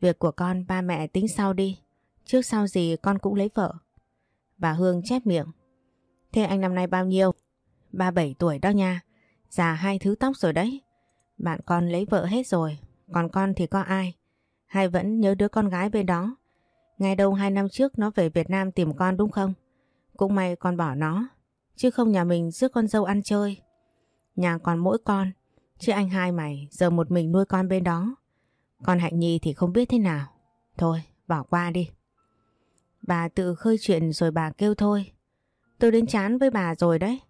Việc của con ba mẹ tính sau đi. Trước sau gì con cũng lấy vợ. Bà Hương chép miệng. Thế anh năm nay bao nhiêu? 37 tuổi đó nha. Già hai thứ tóc rồi đấy. Bạn con lấy vợ hết rồi. Còn con thì có ai? Hay vẫn nhớ đứa con gái bên đó? Ngay đâu hai năm trước nó về Việt Nam tìm con đúng không? Cũng may con bỏ nó. Chứ không nhà mình rước con dâu ăn chơi. Nhà còn mỗi con. Chứ anh hai mày giờ một mình nuôi con bên đó. còn Hạnh Nhi thì không biết thế nào. Thôi, bỏ qua đi. Bà tự khơi chuyện rồi bà kêu thôi. Tôi đến chán với bà rồi đấy.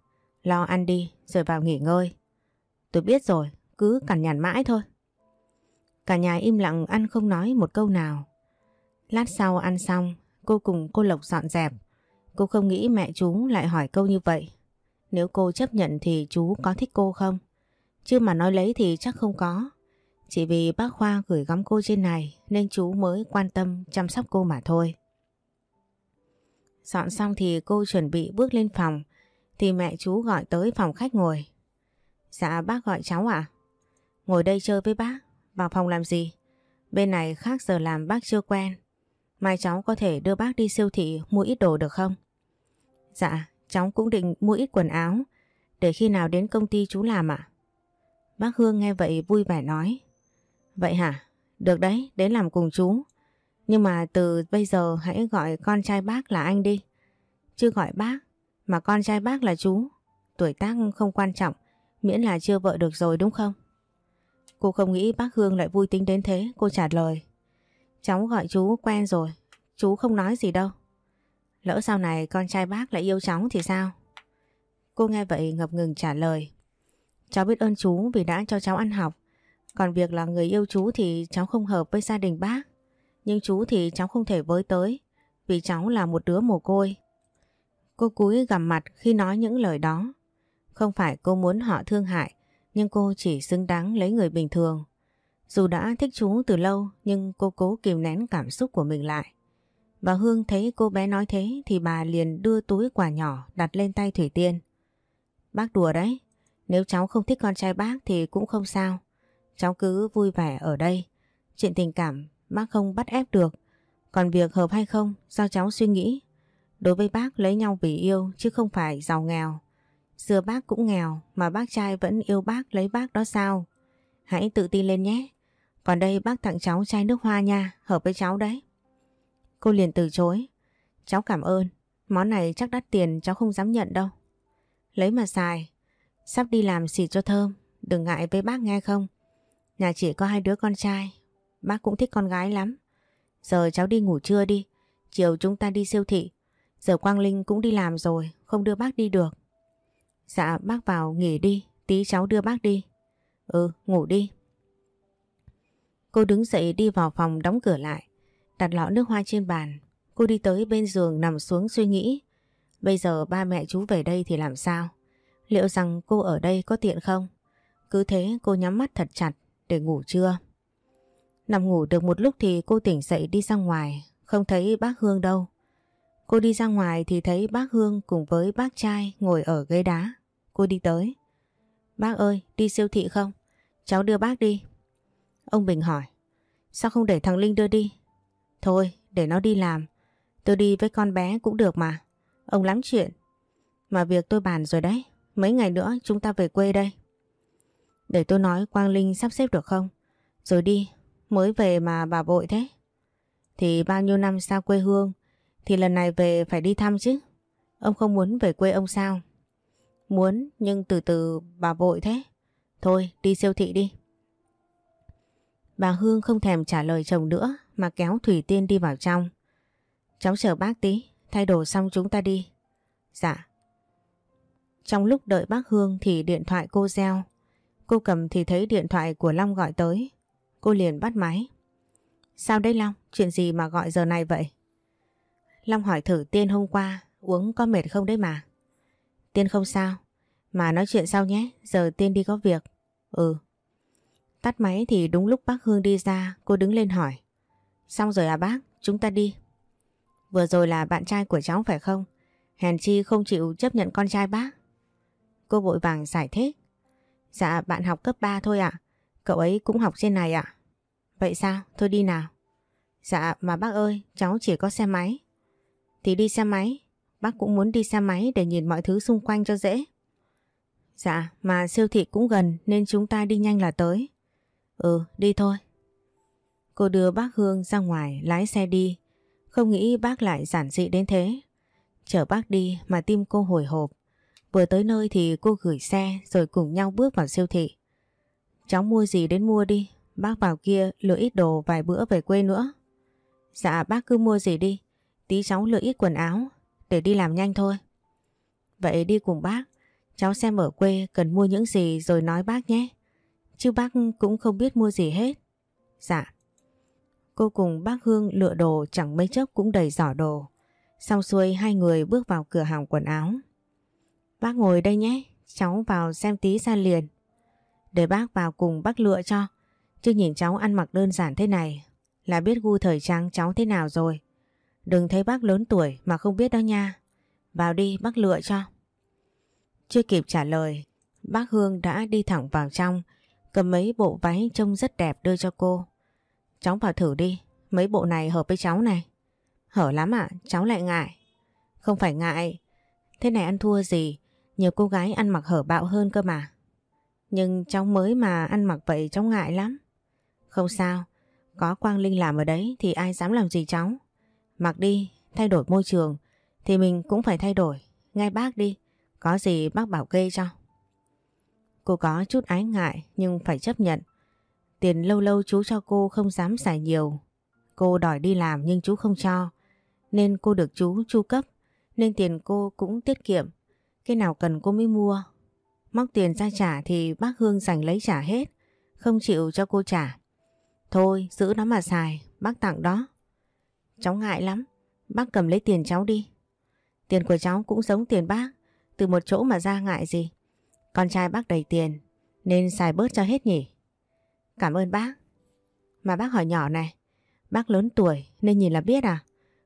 Lo ăn đi rồi vào nghỉ ngơi. Tôi biết rồi, cứ cằn nhằn mãi thôi. Cả nhà im lặng ăn không nói một câu nào. Lát sau ăn xong, cô cùng cô Lộc dọn dẹp. Cô không nghĩ mẹ chú lại hỏi câu như vậy. Nếu cô chấp nhận thì chú có thích cô không? Chứ mà nói lấy thì chắc không có. Chỉ vì bác Khoa gửi gắm cô trên này nên chú mới quan tâm chăm sóc cô mà thôi. Dọn xong thì cô chuẩn bị bước lên phòng thì mẹ chú gọi tới phòng khách ngồi. Dạ bác gọi cháu ạ. Ngồi đây chơi với bác. Vào phòng làm gì? Bên này khác giờ làm bác chưa quen. Mai cháu có thể đưa bác đi siêu thị mua ít đồ được không? Dạ, cháu cũng định mua ít quần áo để khi nào đến công ty chú làm ạ. Bác Hương nghe vậy vui vẻ nói. Vậy hả? Được đấy, đến làm cùng chú. Nhưng mà từ bây giờ hãy gọi con trai bác là anh đi. Chứ gọi bác, mà con trai bác là chú. Tuổi tác không quan trọng, miễn là chưa vợ được rồi đúng không? Cô không nghĩ bác Hương lại vui tính đến thế, cô trả lời. Cháu gọi chú quen rồi, chú không nói gì đâu. Lỡ sau này con trai bác lại yêu cháu thì sao? Cô nghe vậy ngập ngừng trả lời. Cháu biết ơn chú vì đã cho cháu ăn học. Còn việc là người yêu chú thì cháu không hợp với gia đình bác. Nhưng chú thì cháu không thể với tới vì cháu là một đứa mồ côi. Cô cúi gằm mặt khi nói những lời đó. Không phải cô muốn họ thương hại nhưng cô chỉ xứng đáng lấy người bình thường. Dù đã thích chú từ lâu nhưng cô cố kìm nén cảm xúc của mình lại. Bà Hương thấy cô bé nói thế thì bà liền đưa túi quà nhỏ đặt lên tay Thủy Tiên. Bác đùa đấy, nếu cháu không thích con trai bác thì cũng không sao. Cháu cứ vui vẻ ở đây. Chuyện tình cảm bác không bắt ép được. Còn việc hợp hay không do cháu suy nghĩ. Đối với bác lấy nhau vì yêu chứ không phải giàu nghèo. Xưa bác cũng nghèo mà bác trai vẫn yêu bác lấy bác đó sao? Hãy tự tin lên nhé. Còn đây bác tặng cháu chai nước hoa nha, hợp với cháu đấy. Cô liền từ chối. Cháu cảm ơn, món này chắc đắt tiền cháu không dám nhận đâu. Lấy mà xài, sắp đi làm xịt cho thơm, đừng ngại với bác nghe không? Nhà chị có hai đứa con trai, bác cũng thích con gái lắm. Giờ cháu đi ngủ trưa đi, chiều chúng ta đi siêu thị. Giờ Quang Linh cũng đi làm rồi, không đưa bác đi được. Dạ bác vào nghỉ đi, tí cháu đưa bác đi. Ừ, ngủ đi. Cô đứng dậy đi vào phòng đóng cửa lại, đặt lọ nước hoa trên bàn. Cô đi tới bên giường nằm xuống suy nghĩ. Bây giờ ba mẹ chú về đây thì làm sao? Liệu rằng cô ở đây có tiện không? Cứ thế cô nhắm mắt thật chặt để ngủ trưa. Nằm ngủ được một lúc thì cô tỉnh dậy đi ra ngoài, không thấy bác Hương đâu. Cô đi ra ngoài thì thấy bác Hương cùng với bác trai ngồi ở ghế đá. Cô đi tới. Bác ơi, đi siêu thị không? Cháu đưa bác đi. Ông Bình hỏi. Sao không để thằng Linh đưa đi? Thôi, để nó đi làm. Tôi đi với con bé cũng được mà. Ông lắm chuyện. Mà việc tôi bàn rồi đấy. Mấy ngày nữa chúng ta về quê đây. Để tôi nói Quang Linh sắp xếp được không? Rồi đi, mới về mà bà vội thế. Thì bao nhiêu năm xa quê hương, thì lần này về phải đi thăm chứ. Ông không muốn về quê ông sao? Muốn nhưng từ từ bà vội thế. Thôi đi siêu thị đi. Bà Hương không thèm trả lời chồng nữa mà kéo Thủy Tiên đi vào trong. Cháu chờ bác tí, thay đồ xong chúng ta đi. Dạ. Trong lúc đợi bác Hương thì điện thoại cô reo. Cô cầm thì thấy điện thoại của Long gọi tới. Cô liền bắt máy. Sao đấy Long? Chuyện gì mà gọi giờ này vậy? Long hỏi thử Tiên hôm qua uống có mệt không đấy mà. Tiên không sao. Mà nói chuyện sau nhé, giờ Tiên đi có việc. Ừ. Tắt máy thì đúng lúc bác Hương đi ra, cô đứng lên hỏi. Xong rồi à bác, chúng ta đi. Vừa rồi là bạn trai của cháu phải không? Hèn chi không chịu chấp nhận con trai bác. Cô vội vàng giải thích. Dạ bạn học cấp 3 thôi ạ. Cậu ấy cũng học trên này ạ. Vậy sao? Thôi đi nào. Dạ mà bác ơi, cháu chỉ có xe máy. Thì đi xe máy. Bác cũng muốn đi xe máy để nhìn mọi thứ xung quanh cho dễ. Dạ, mà siêu thị cũng gần nên chúng ta đi nhanh là tới. Ừ, đi thôi. Cô đưa bác Hương ra ngoài lái xe đi. Không nghĩ bác lại giản dị đến thế. Chở bác đi mà tim cô hồi hộp. Vừa tới nơi thì cô gửi xe rồi cùng nhau bước vào siêu thị. Cháu mua gì đến mua đi. Bác vào kia lựa ít đồ vài bữa về quê nữa. Dạ bác cứ mua gì đi. Tí cháu lựa ít quần áo để đi làm nhanh thôi. Vậy đi cùng bác. Cháu xem ở quê cần mua những gì rồi nói bác nhé. Chứ bác cũng không biết mua gì hết. Dạ. Cô cùng bác Hương lựa đồ chẳng mấy chốc cũng đầy giỏ đồ. Xong xuôi hai người bước vào cửa hàng quần áo. Bác ngồi đây nhé, cháu vào xem tí ra liền. Để bác vào cùng bác lựa cho. Chứ nhìn cháu ăn mặc đơn giản thế này là biết gu thời trang cháu thế nào rồi. Đừng thấy bác lớn tuổi mà không biết đó nha. Vào đi bác lựa cho. Chưa kịp trả lời, bác Hương đã đi thẳng vào trong, cầm mấy bộ váy trông rất đẹp đưa cho cô. Cháu vào thử đi, mấy bộ này hợp với cháu này. Hở lắm ạ, cháu lại ngại. Không phải ngại, thế này ăn thua gì, nhiều cô gái ăn mặc hở bạo hơn cơ mà. Nhưng cháu mới mà ăn mặc vậy cháu ngại lắm. Không sao, có Quang Linh làm ở đấy thì ai dám làm gì cháu. Mặc đi, thay đổi môi trường thì mình cũng phải thay đổi. Nghe bác đi, có gì bác bảo kê cho. Cô có chút ái ngại nhưng phải chấp nhận. Tiền lâu lâu chú cho cô không dám xài nhiều. Cô đòi đi làm nhưng chú không cho. Nên cô được chú chu cấp. Nên tiền cô cũng tiết kiệm. Cái nào cần cô mới mua. Móc tiền ra trả thì bác Hương giành lấy trả hết. Không chịu cho cô trả. Thôi giữ nó mà xài. Bác tặng đó. Cháu ngại lắm. Bác cầm lấy tiền cháu đi. Tiền của cháu cũng giống tiền bác. Từ một chỗ mà ra ngại gì. Con trai bác đầy tiền. Nên xài bớt cho hết nhỉ. Cảm ơn bác. Mà bác hỏi nhỏ này. Bác lớn tuổi nên nhìn là biết à?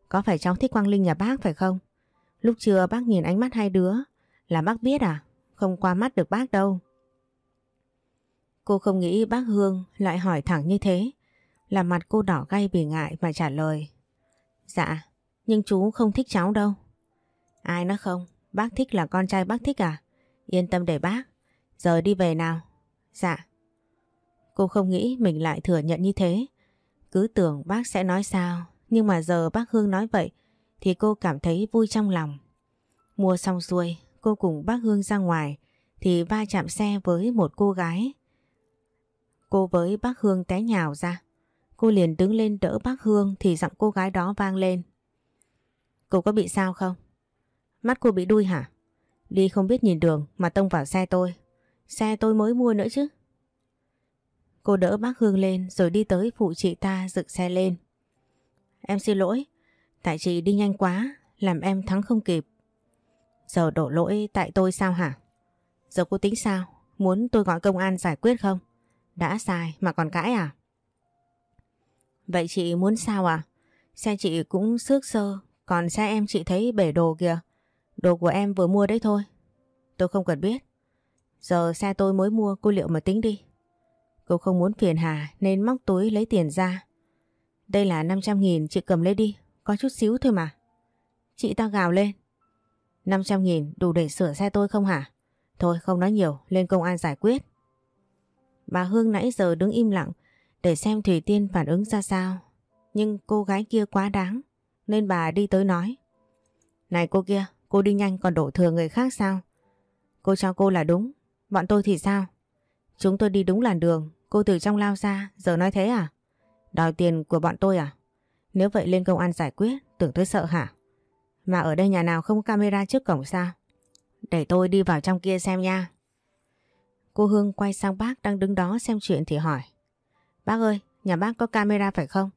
Có phải cháu thích Quang Linh nhà bác phải không? Lúc trưa bác nhìn ánh mắt hai đứa, là bác biết à? Không qua mắt được bác đâu. Cô không nghĩ bác Hương lại hỏi thẳng như thế. là mặt cô đỏ gay vì ngại mà trả lời. Dạ, nhưng chú không thích cháu đâu. Ai nói không, bác thích là con trai bác thích à? Yên tâm để bác. Giờ đi về nào. Dạ. Cô không nghĩ mình lại thừa nhận như thế. Cứ tưởng bác sẽ nói sao, nhưng mà giờ bác Hương nói vậy thì cô cảm thấy vui trong lòng. Mua xong xuôi, cô cùng bác Hương ra ngoài thì va chạm xe với một cô gái. Cô với bác Hương té nhào ra. Cô liền đứng lên đỡ bác Hương thì giọng cô gái đó vang lên. Cô có bị sao không? Mắt cô bị đuôi hả? Đi không biết nhìn đường mà tông vào xe tôi. Xe tôi mới mua nữa chứ. Cô đỡ bác Hương lên rồi đi tới phụ chị ta dựng xe lên. Em xin lỗi, tại chị đi nhanh quá, làm em thắng không kịp. Giờ đổ lỗi tại tôi sao hả? Giờ cô tính sao? Muốn tôi gọi công an giải quyết không? Đã sai mà còn cãi à? Vậy chị muốn sao à? Xe chị cũng xước sơ, còn xe em chị thấy bể đồ kìa. Đồ của em vừa mua đấy thôi. Tôi không cần biết. Giờ xe tôi mới mua cô liệu mà tính đi. Cô không muốn phiền Hà nên móc túi lấy tiền ra. Đây là 500 nghìn chị cầm lấy đi, có chút xíu thôi mà. Chị ta gào lên. 500 nghìn đủ để sửa xe tôi không hả? Thôi không nói nhiều, lên công an giải quyết. Bà Hương nãy giờ đứng im lặng để xem Thủy Tiên phản ứng ra sao. Nhưng cô gái kia quá đáng nên bà đi tới nói. Này cô kia, cô đi nhanh còn đổ thừa người khác sao? Cô cho cô là đúng, bọn tôi thì sao? Chúng tôi đi đúng làn đường, cô từ trong lao ra, giờ nói thế à? Đòi tiền của bọn tôi à? Nếu vậy lên công an giải quyết, tưởng tôi sợ hả? Mà ở đây nhà nào không có camera trước cổng sao? Để tôi đi vào trong kia xem nha. Cô Hương quay sang bác đang đứng đó xem chuyện thì hỏi. Bác ơi, nhà bác có camera phải không?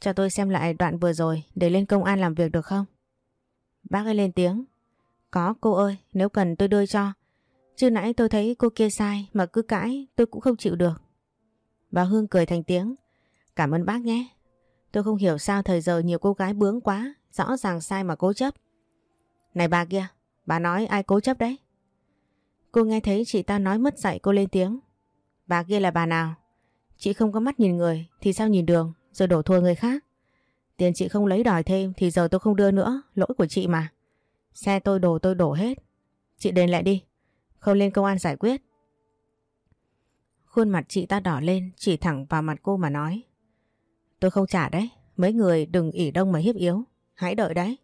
Cho tôi xem lại đoạn vừa rồi để lên công an làm việc được không? Bác ơi lên tiếng. Có cô ơi, nếu cần tôi đưa cho. Chứ nãy tôi thấy cô kia sai mà cứ cãi tôi cũng không chịu được. Bà Hương cười thành tiếng. Cảm ơn bác nhé. Tôi không hiểu sao thời giờ nhiều cô gái bướng quá rõ ràng sai mà cố chấp. Này bà kia, bà nói ai cố chấp đấy? Cô nghe thấy chị ta nói mất dạy cô lên tiếng. Bà kia là bà nào? Chị không có mắt nhìn người thì sao nhìn đường rồi đổ thua người khác. Tiền chị không lấy đòi thêm thì giờ tôi không đưa nữa, lỗi của chị mà. Xe tôi đổ tôi đổ hết. Chị đền lại đi, không lên công an giải quyết. Khuôn mặt chị ta đỏ lên chỉ thẳng vào mặt cô mà nói. Tôi không trả đấy, mấy người đừng ỉ đông mà hiếp yếu, hãy đợi đấy.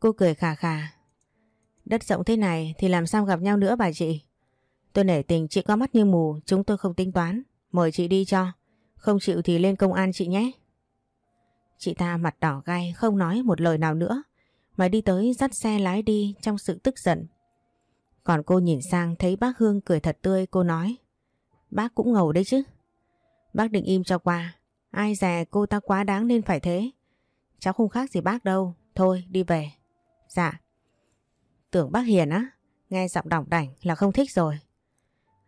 Cô cười khà khà. Đất rộng thế này thì làm sao gặp nhau nữa bà chị? Tôi nể tình chị có mắt như mù, chúng tôi không tính toán. Mời chị đi cho, không chịu thì lên công an chị nhé. Chị ta mặt đỏ gai không nói một lời nào nữa mà đi tới dắt xe lái đi trong sự tức giận. Còn cô nhìn sang thấy bác Hương cười thật tươi cô nói Bác cũng ngầu đấy chứ. Bác định im cho qua. Ai dè cô ta quá đáng nên phải thế. Cháu không khác gì bác đâu. Thôi đi về. Dạ. Tưởng bác hiền á. Nghe giọng đỏng đảnh là không thích rồi.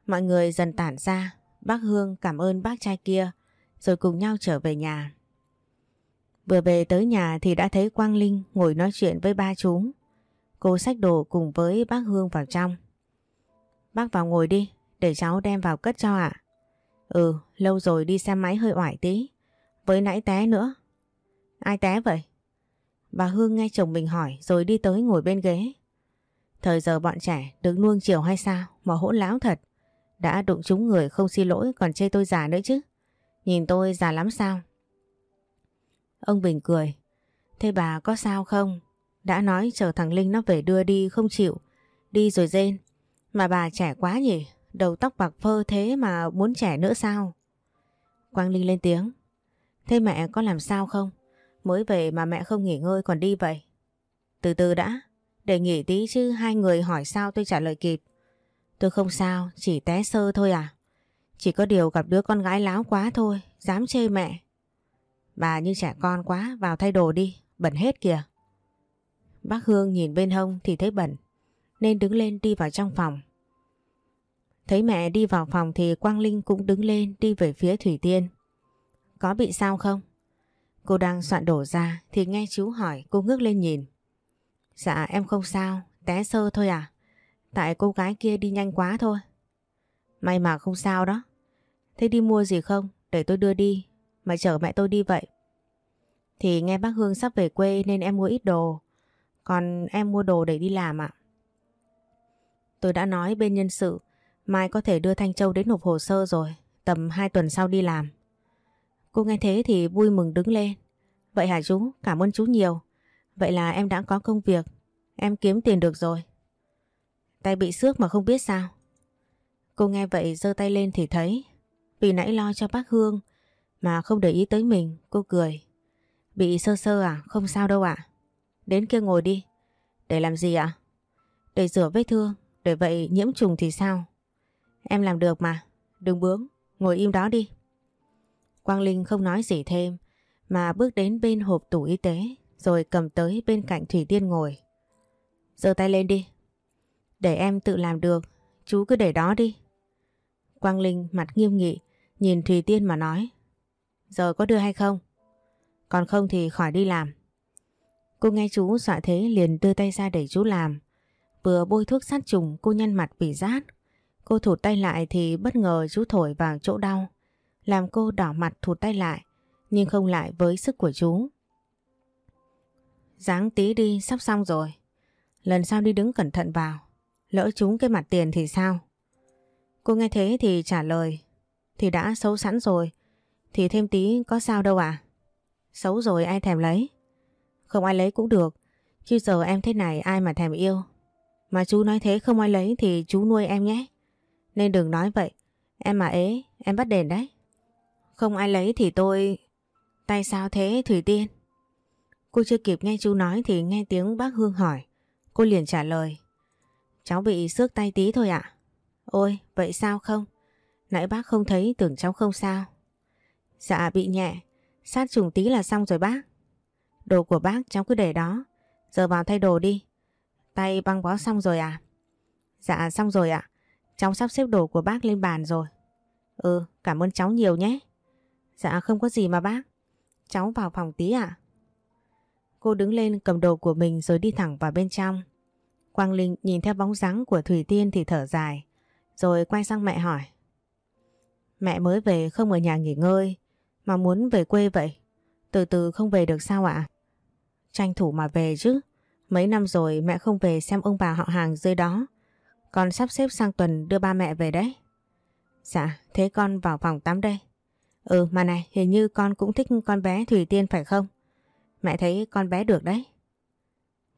Mọi người dần tản ra. Bác Hương cảm ơn bác trai kia. Rồi cùng nhau trở về nhà. Vừa về tới nhà thì đã thấy Quang Linh ngồi nói chuyện với ba chú. Cô xách đồ cùng với bác Hương vào trong. Bác vào ngồi đi, để cháu đem vào cất cho ạ. Ừ, lâu rồi đi xe máy hơi oải tí. Với nãy té nữa. Ai té vậy? Bà Hương nghe chồng mình hỏi rồi đi tới ngồi bên ghế. Thời giờ bọn trẻ được nuông chiều hay sao mà hỗn láo thật. Đã đụng trúng người không xin lỗi còn chê tôi già nữa chứ. Nhìn tôi già lắm sao? Ông Bình cười. Thế bà có sao không? Đã nói chờ thằng Linh nó về đưa đi không chịu. Đi rồi rên. Mà bà trẻ quá nhỉ? Đầu tóc bạc phơ thế mà muốn trẻ nữa sao? Quang Linh lên tiếng. Thế mẹ có làm sao không? Mới về mà mẹ không nghỉ ngơi còn đi vậy. Từ từ đã. Để nghỉ tí chứ hai người hỏi sao tôi trả lời kịp. Tôi không sao, chỉ té sơ thôi à. Chỉ có điều gặp đứa con gái láo quá thôi, dám chê mẹ. Bà như trẻ con quá, vào thay đồ đi, bẩn hết kìa. Bác Hương nhìn bên hông thì thấy bẩn, nên đứng lên đi vào trong phòng. Thấy mẹ đi vào phòng thì Quang Linh cũng đứng lên đi về phía Thủy Tiên. Có bị sao không? Cô đang soạn đổ ra thì nghe chú hỏi cô ngước lên nhìn. Dạ em không sao, té sơ thôi à? Tại cô gái kia đi nhanh quá thôi. May mà không sao đó. Thế đi mua gì không? Để tôi đưa đi. Mà chở mẹ tôi đi vậy. Thì nghe bác Hương sắp về quê nên em mua ít đồ. Còn em mua đồ để đi làm ạ. Tôi đã nói bên nhân sự Mai có thể đưa Thanh Châu đến nộp hồ sơ rồi, tầm 2 tuần sau đi làm. Cô nghe thế thì vui mừng đứng lên. Vậy hả chú? Cảm ơn chú nhiều. Vậy là em đã có công việc, em kiếm tiền được rồi. Tay bị xước mà không biết sao. Cô nghe vậy giơ tay lên thì thấy. Vì nãy lo cho bác Hương mà không để ý tới mình, cô cười. Bị sơ sơ à? Không sao đâu ạ. Đến kia ngồi đi. Để làm gì ạ? Để rửa vết thương, để vậy nhiễm trùng thì sao? Em làm được mà, đừng bướng, ngồi im đó đi. Quang Linh không nói gì thêm mà bước đến bên hộp tủ y tế rồi cầm tới bên cạnh Thủy Tiên ngồi. giơ tay lên đi. Để em tự làm được, chú cứ để đó đi. Quang Linh mặt nghiêm nghị nhìn thùy Tiên mà nói. Giờ có đưa hay không? Còn không thì khỏi đi làm. Cô nghe chú dọa thế liền đưa tay ra để chú làm. Vừa bôi thuốc sát trùng cô nhăn mặt bị rát Cô thụt tay lại thì bất ngờ chú thổi vào chỗ đau, làm cô đỏ mặt thụt tay lại, nhưng không lại với sức của chú. Dáng tí đi sắp xong rồi, lần sau đi đứng cẩn thận vào, lỡ trúng cái mặt tiền thì sao? Cô nghe thế thì trả lời, thì đã xấu sẵn rồi, thì thêm tí có sao đâu à? Xấu rồi ai thèm lấy? Không ai lấy cũng được, chứ giờ em thế này ai mà thèm yêu. Mà chú nói thế không ai lấy thì chú nuôi em nhé. Nên đừng nói vậy. Em mà ế, em bắt đền đấy. Không ai lấy thì tôi... Tay sao thế Thủy Tiên? Cô chưa kịp nghe chú nói thì nghe tiếng bác Hương hỏi. Cô liền trả lời. Cháu bị xước tay tí thôi ạ. Ôi, vậy sao không? Nãy bác không thấy tưởng cháu không sao. Dạ bị nhẹ, sát trùng tí là xong rồi bác. Đồ của bác cháu cứ để đó. Giờ vào thay đồ đi. Tay băng bó xong rồi à? Dạ xong rồi ạ. Cháu sắp xếp đồ của bác lên bàn rồi. Ừ, cảm ơn cháu nhiều nhé. Dạ không có gì mà bác. Cháu vào phòng tí ạ. Cô đứng lên cầm đồ của mình rồi đi thẳng vào bên trong. Quang Linh nhìn theo bóng dáng của Thủy Tiên thì thở dài. Rồi quay sang mẹ hỏi. Mẹ mới về không ở nhà nghỉ ngơi mà muốn về quê vậy. Từ từ không về được sao ạ? Tranh thủ mà về chứ. Mấy năm rồi mẹ không về xem ông bà họ hàng dưới đó. Con sắp xếp sang tuần đưa ba mẹ về đấy. Dạ, thế con vào phòng tắm đây. Ừ mà này, hình như con cũng thích con bé Thủy Tiên phải không? Mẹ thấy con bé được đấy.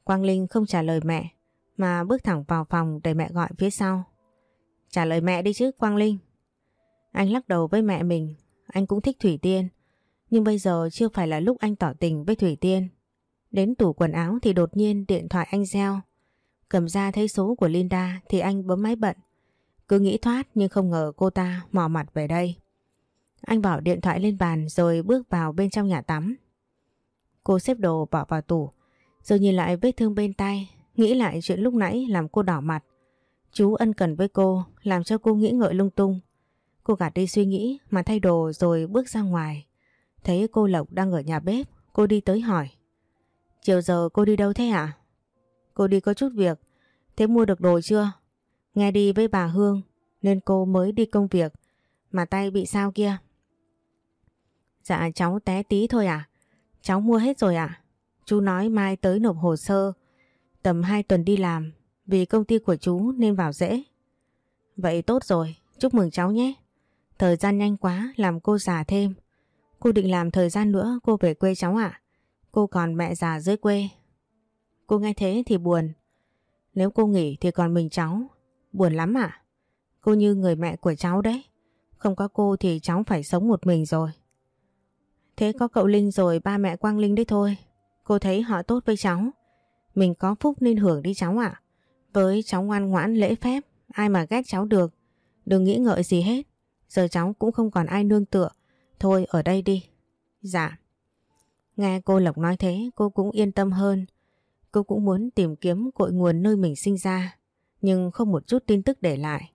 Quang Linh không trả lời mẹ mà bước thẳng vào phòng để mẹ gọi phía sau. Trả lời mẹ đi chứ Quang Linh. Anh lắc đầu với mẹ mình, anh cũng thích Thủy Tiên. Nhưng bây giờ chưa phải là lúc anh tỏ tình với Thủy Tiên. Đến tủ quần áo thì đột nhiên điện thoại anh reo. Cầm ra thấy số của Linda thì anh bấm máy bận. Cứ nghĩ thoát nhưng không ngờ cô ta mò mặt về đây. Anh bỏ điện thoại lên bàn rồi bước vào bên trong nhà tắm. Cô xếp đồ bỏ vào tủ, rồi nhìn lại vết thương bên tay, nghĩ lại chuyện lúc nãy làm cô đỏ mặt. Chú ân cần với cô, làm cho cô nghĩ ngợi lung tung. Cô gạt đi suy nghĩ mà thay đồ rồi bước ra ngoài. Thấy cô Lộc đang ở nhà bếp, cô đi tới hỏi. Chiều giờ cô đi đâu thế à? Cô đi có chút việc, thế mua được đồ chưa? Nghe đi với bà Hương nên cô mới đi công việc, mà tay bị sao kia? Dạ cháu té tí thôi à? Cháu mua hết rồi ạ. À? Chú nói mai tới nộp hồ sơ. Tầm 2 tuần đi làm. Vì công ty của chú nên vào dễ. Vậy tốt rồi. Chúc mừng cháu nhé. Thời gian nhanh quá, làm cô già thêm. Cô định làm thời gian nữa, cô về quê cháu ạ. Cô còn mẹ già dưới quê. Cô nghe thế thì buồn. Nếu cô nghỉ thì còn mình cháu. Buồn lắm ạ. Cô như người mẹ của cháu đấy. Không có cô thì cháu phải sống một mình rồi. Thế có cậu Linh rồi, ba mẹ Quang Linh đấy thôi. Cô thấy họ tốt với cháu. Mình có phúc nên hưởng đi cháu ạ. Với cháu ngoan ngoãn lễ phép, ai mà ghét cháu được. Đừng nghĩ ngợi gì hết. Giờ cháu cũng không còn ai nương tựa. Thôi ở đây đi. Dạ. Nghe cô Lộc nói thế cô cũng yên tâm hơn. Cô cũng muốn tìm kiếm cội nguồn nơi mình sinh ra. Nhưng không một chút tin tức để lại.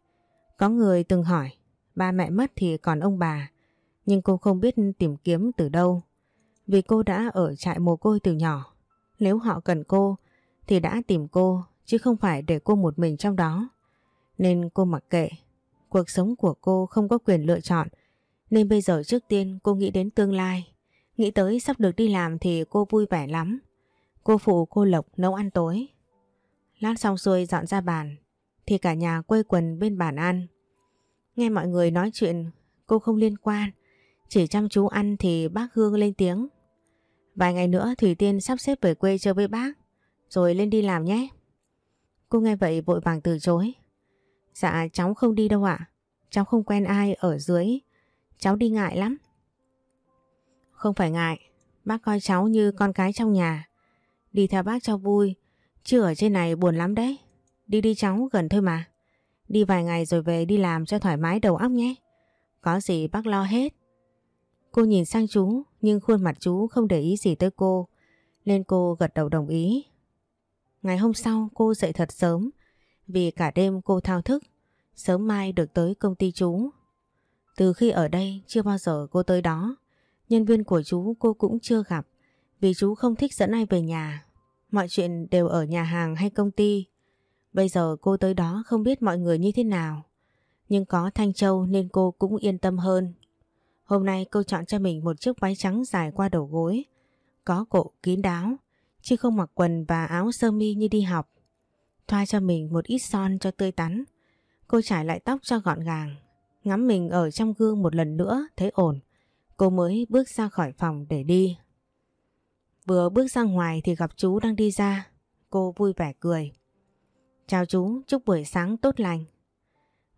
Có người từng hỏi ba mẹ mất thì còn ông bà. Nhưng cô không biết tìm kiếm từ đâu. Vì cô đã ở trại mồ côi từ nhỏ. Nếu họ cần cô thì đã tìm cô chứ không phải để cô một mình trong đó. Nên cô mặc kệ. Cuộc sống của cô không có quyền lựa chọn. Nên bây giờ trước tiên cô nghĩ đến tương lai. Nghĩ tới sắp được đi làm thì cô vui vẻ lắm. Cô phụ cô Lộc nấu ăn tối. Lát xong xuôi dọn ra bàn thì cả nhà quây quần bên bàn ăn. Nghe mọi người nói chuyện cô không liên quan chỉ chăm chú ăn thì bác Hương lên tiếng. Vài ngày nữa Thủy Tiên sắp xếp về quê chơi với bác, rồi lên đi làm nhé. Cô nghe vậy vội vàng từ chối. Dạ cháu không đi đâu ạ, cháu không quen ai ở dưới, cháu đi ngại lắm. Không phải ngại, bác coi cháu như con cái trong nhà. Đi theo bác cho vui, chứ ở trên này buồn lắm đấy. Đi đi cháu gần thôi mà. Đi vài ngày rồi về đi làm cho thoải mái đầu óc nhé. Có gì bác lo hết. Cô nhìn sang chú nhưng khuôn mặt chú không để ý gì tới cô nên cô gật đầu đồng ý. Ngày hôm sau cô dậy thật sớm vì cả đêm cô thao thức sớm mai được tới công ty chú. Từ khi ở đây chưa bao giờ cô tới đó nhân viên của chú cô cũng chưa gặp vì chú không thích dẫn ai về nhà. Mọi chuyện đều ở nhà hàng hay công ty. Bây giờ cô tới đó không biết mọi người như thế nào. Nhưng có Thanh Châu nên cô cũng yên tâm hơn Hôm nay cô chọn cho mình một chiếc váy trắng dài qua đầu gối, có cổ kín đáo, chứ không mặc quần và áo sơ mi như đi học. Thoa cho mình một ít son cho tươi tắn. Cô trải lại tóc cho gọn gàng, ngắm mình ở trong gương một lần nữa thấy ổn. Cô mới bước ra khỏi phòng để đi. Vừa bước ra ngoài thì gặp chú đang đi ra. Cô vui vẻ cười. Chào chú, chúc buổi sáng tốt lành.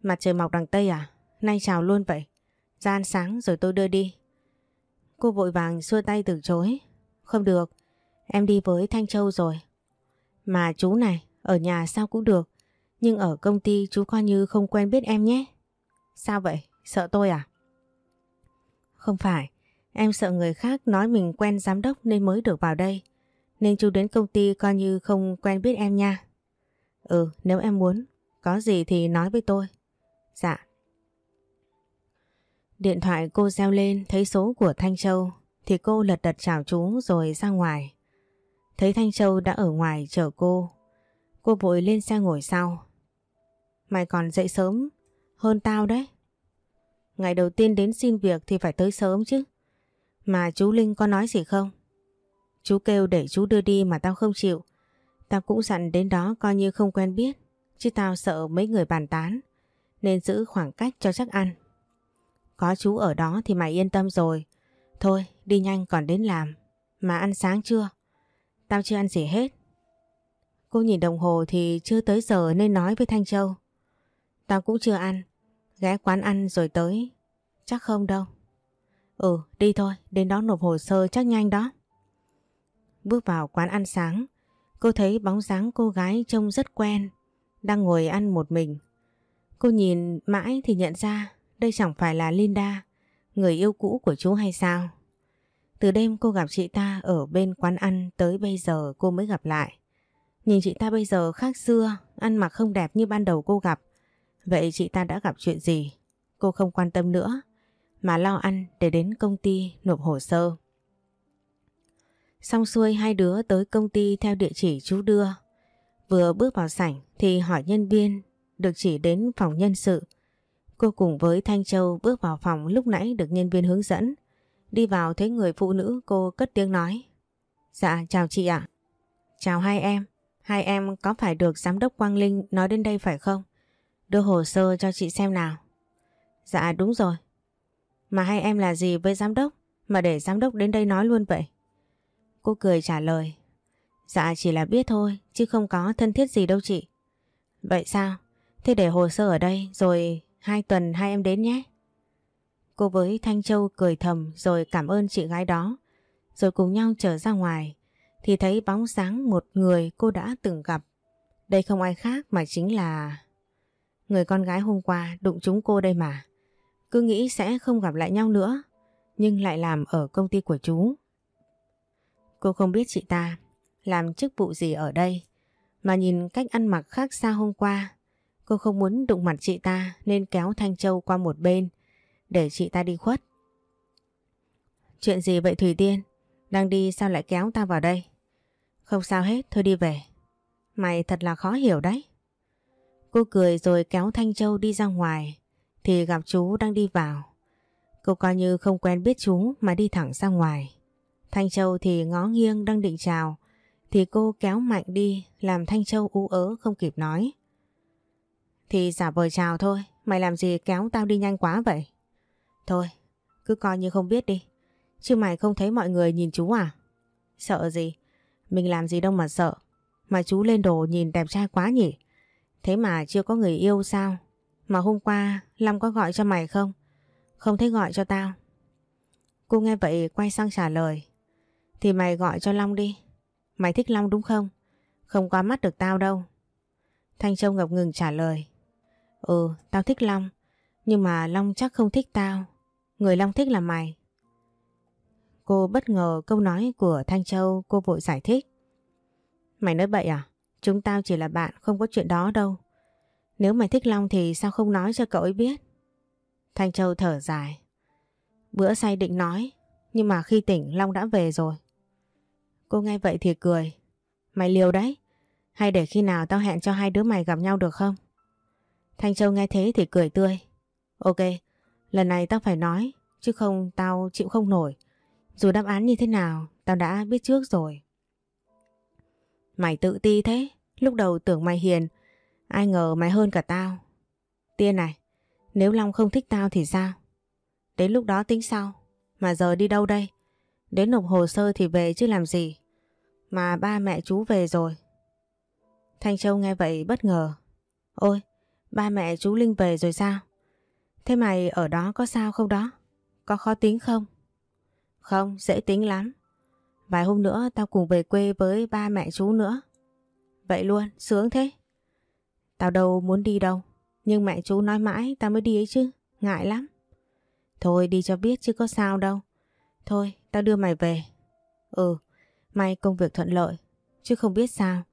Mặt trời mọc đằng Tây à? Nay chào luôn vậy. Ra ăn sáng rồi tôi đưa đi. Cô vội vàng xua tay từ chối. Không được, em đi với Thanh Châu rồi. Mà chú này, ở nhà sao cũng được. Nhưng ở công ty chú coi như không quen biết em nhé. Sao vậy? Sợ tôi à? Không phải, em sợ người khác nói mình quen giám đốc nên mới được vào đây. Nên chú đến công ty coi như không quen biết em nha. Ừ, nếu em muốn, có gì thì nói với tôi. Dạ. Điện thoại cô reo lên thấy số của Thanh Châu thì cô lật đật chào chú rồi ra ngoài. Thấy Thanh Châu đã ở ngoài chờ cô. Cô vội lên xe ngồi sau. Mày còn dậy sớm, hơn tao đấy. Ngày đầu tiên đến xin việc thì phải tới sớm chứ. Mà chú Linh có nói gì không? Chú kêu để chú đưa đi mà tao không chịu. Tao cũng dặn đến đó coi như không quen biết. Chứ tao sợ mấy người bàn tán. Nên giữ khoảng cách cho chắc ăn. Có chú ở đó thì mày yên tâm rồi. Thôi, đi nhanh còn đến làm. Mà ăn sáng chưa? Tao chưa ăn gì hết. Cô nhìn đồng hồ thì chưa tới giờ nên nói với Thanh Châu. Tao cũng chưa ăn. Ghé quán ăn rồi tới. Chắc không đâu. Ừ, đi thôi, đến đó nộp hồ sơ chắc nhanh đó. Bước vào quán ăn sáng, cô thấy bóng dáng cô gái trông rất quen, đang ngồi ăn một mình. Cô nhìn mãi thì nhận ra đây chẳng phải là Linda, người yêu cũ của chú hay sao? Từ đêm cô gặp chị ta ở bên quán ăn tới bây giờ cô mới gặp lại. Nhìn chị ta bây giờ khác xưa, ăn mặc không đẹp như ban đầu cô gặp. Vậy chị ta đã gặp chuyện gì? Cô không quan tâm nữa, mà lo ăn để đến công ty nộp hồ sơ. Xong xuôi hai đứa tới công ty theo địa chỉ chú đưa. Vừa bước vào sảnh thì hỏi nhân viên được chỉ đến phòng nhân sự. Cô cùng với Thanh Châu bước vào phòng lúc nãy được nhân viên hướng dẫn. Đi vào thấy người phụ nữ, cô cất tiếng nói. Dạ chào chị ạ. Chào hai em. Hai em có phải được giám đốc Quang Linh nói đến đây phải không? Đưa hồ sơ cho chị xem nào. Dạ đúng rồi. Mà hai em là gì với giám đốc mà để giám đốc đến đây nói luôn vậy? Cô cười trả lời. Dạ chỉ là biết thôi, chứ không có thân thiết gì đâu chị. Vậy sao? Thế để hồ sơ ở đây, rồi hai tuần hai em đến nhé. Cô với Thanh Châu cười thầm rồi cảm ơn chị gái đó. Rồi cùng nhau trở ra ngoài thì thấy bóng sáng một người cô đã từng gặp. Đây không ai khác mà chính là... Người con gái hôm qua đụng chúng cô đây mà. Cứ nghĩ sẽ không gặp lại nhau nữa, nhưng lại làm ở công ty của chú. Cô không biết chị ta làm chức vụ gì ở đây, mà nhìn cách ăn mặc khác xa hôm qua. Cô không muốn đụng mặt chị ta nên kéo Thanh Châu qua một bên để chị ta đi khuất. Chuyện gì vậy Thủy Tiên? Đang đi sao lại kéo ta vào đây? Không sao hết, thôi đi về. Mày thật là khó hiểu đấy. Cô cười rồi kéo Thanh Châu đi ra ngoài thì gặp chú đang đi vào. Cô coi như không quen biết chú mà đi thẳng ra ngoài. Thanh Châu thì ngó nghiêng đang định chào thì cô kéo mạnh đi làm Thanh Châu ú ớ không kịp nói. Thì giả vờ chào thôi, mày làm gì kéo tao đi nhanh quá vậy? Thôi, cứ coi như không biết đi. Chứ mày không thấy mọi người nhìn chú à? Sợ gì? Mình làm gì đâu mà sợ. Mà chú lên đồ nhìn đẹp trai quá nhỉ? Thế mà chưa có người yêu sao? Mà hôm qua Long có gọi cho mày không? Không thấy gọi cho tao. Cô nghe vậy quay sang trả lời. Thì mày gọi cho Long đi. Mày thích Long đúng không? Không qua mắt được tao đâu. Thanh Châu ngập ngừng trả lời. Ừ, tao thích Long. Nhưng mà Long chắc không thích tao. Người Long thích là mày. Cô bất ngờ câu nói của Thanh Châu cô vội giải thích. Mày nói bậy à? Chúng tao chỉ là bạn không có chuyện đó đâu. Nếu mày thích Long thì sao không nói cho cậu ấy biết? Thanh Châu thở dài. Bữa say định nói, nhưng mà khi tỉnh Long đã về rồi. Cô nghe vậy thì cười. Mày liều đấy. Hay để khi nào tao hẹn cho hai đứa mày gặp nhau được không? Thanh Châu nghe thế thì cười tươi. Ok, lần này tao phải nói, chứ không tao chịu không nổi. Dù đáp án như thế nào, tao đã biết trước rồi. Mày tự ti thế, lúc đầu tưởng mày hiền, ai ngờ mày hơn cả tao. Tiên này, nếu Long không thích tao thì sao? Đến lúc đó tính sau, mà giờ đi đâu đây? Đến nộp hồ sơ thì về chứ làm gì? Mà ba mẹ chú về rồi. Thanh Châu nghe vậy bất ngờ. Ôi, ba mẹ chú Linh về rồi sao? Thế mày ở đó có sao không đó? Có khó tính không? Không, dễ tính lắm. Vài hôm nữa tao cùng về quê với ba mẹ chú nữa. Vậy luôn, sướng thế. Tao đâu muốn đi đâu. Nhưng mẹ chú nói mãi tao mới đi ấy chứ. Ngại lắm. Thôi đi cho biết chứ có sao đâu. Thôi, tao đưa mày về. Ừ, may công việc thuận lợi. Chứ không biết sao.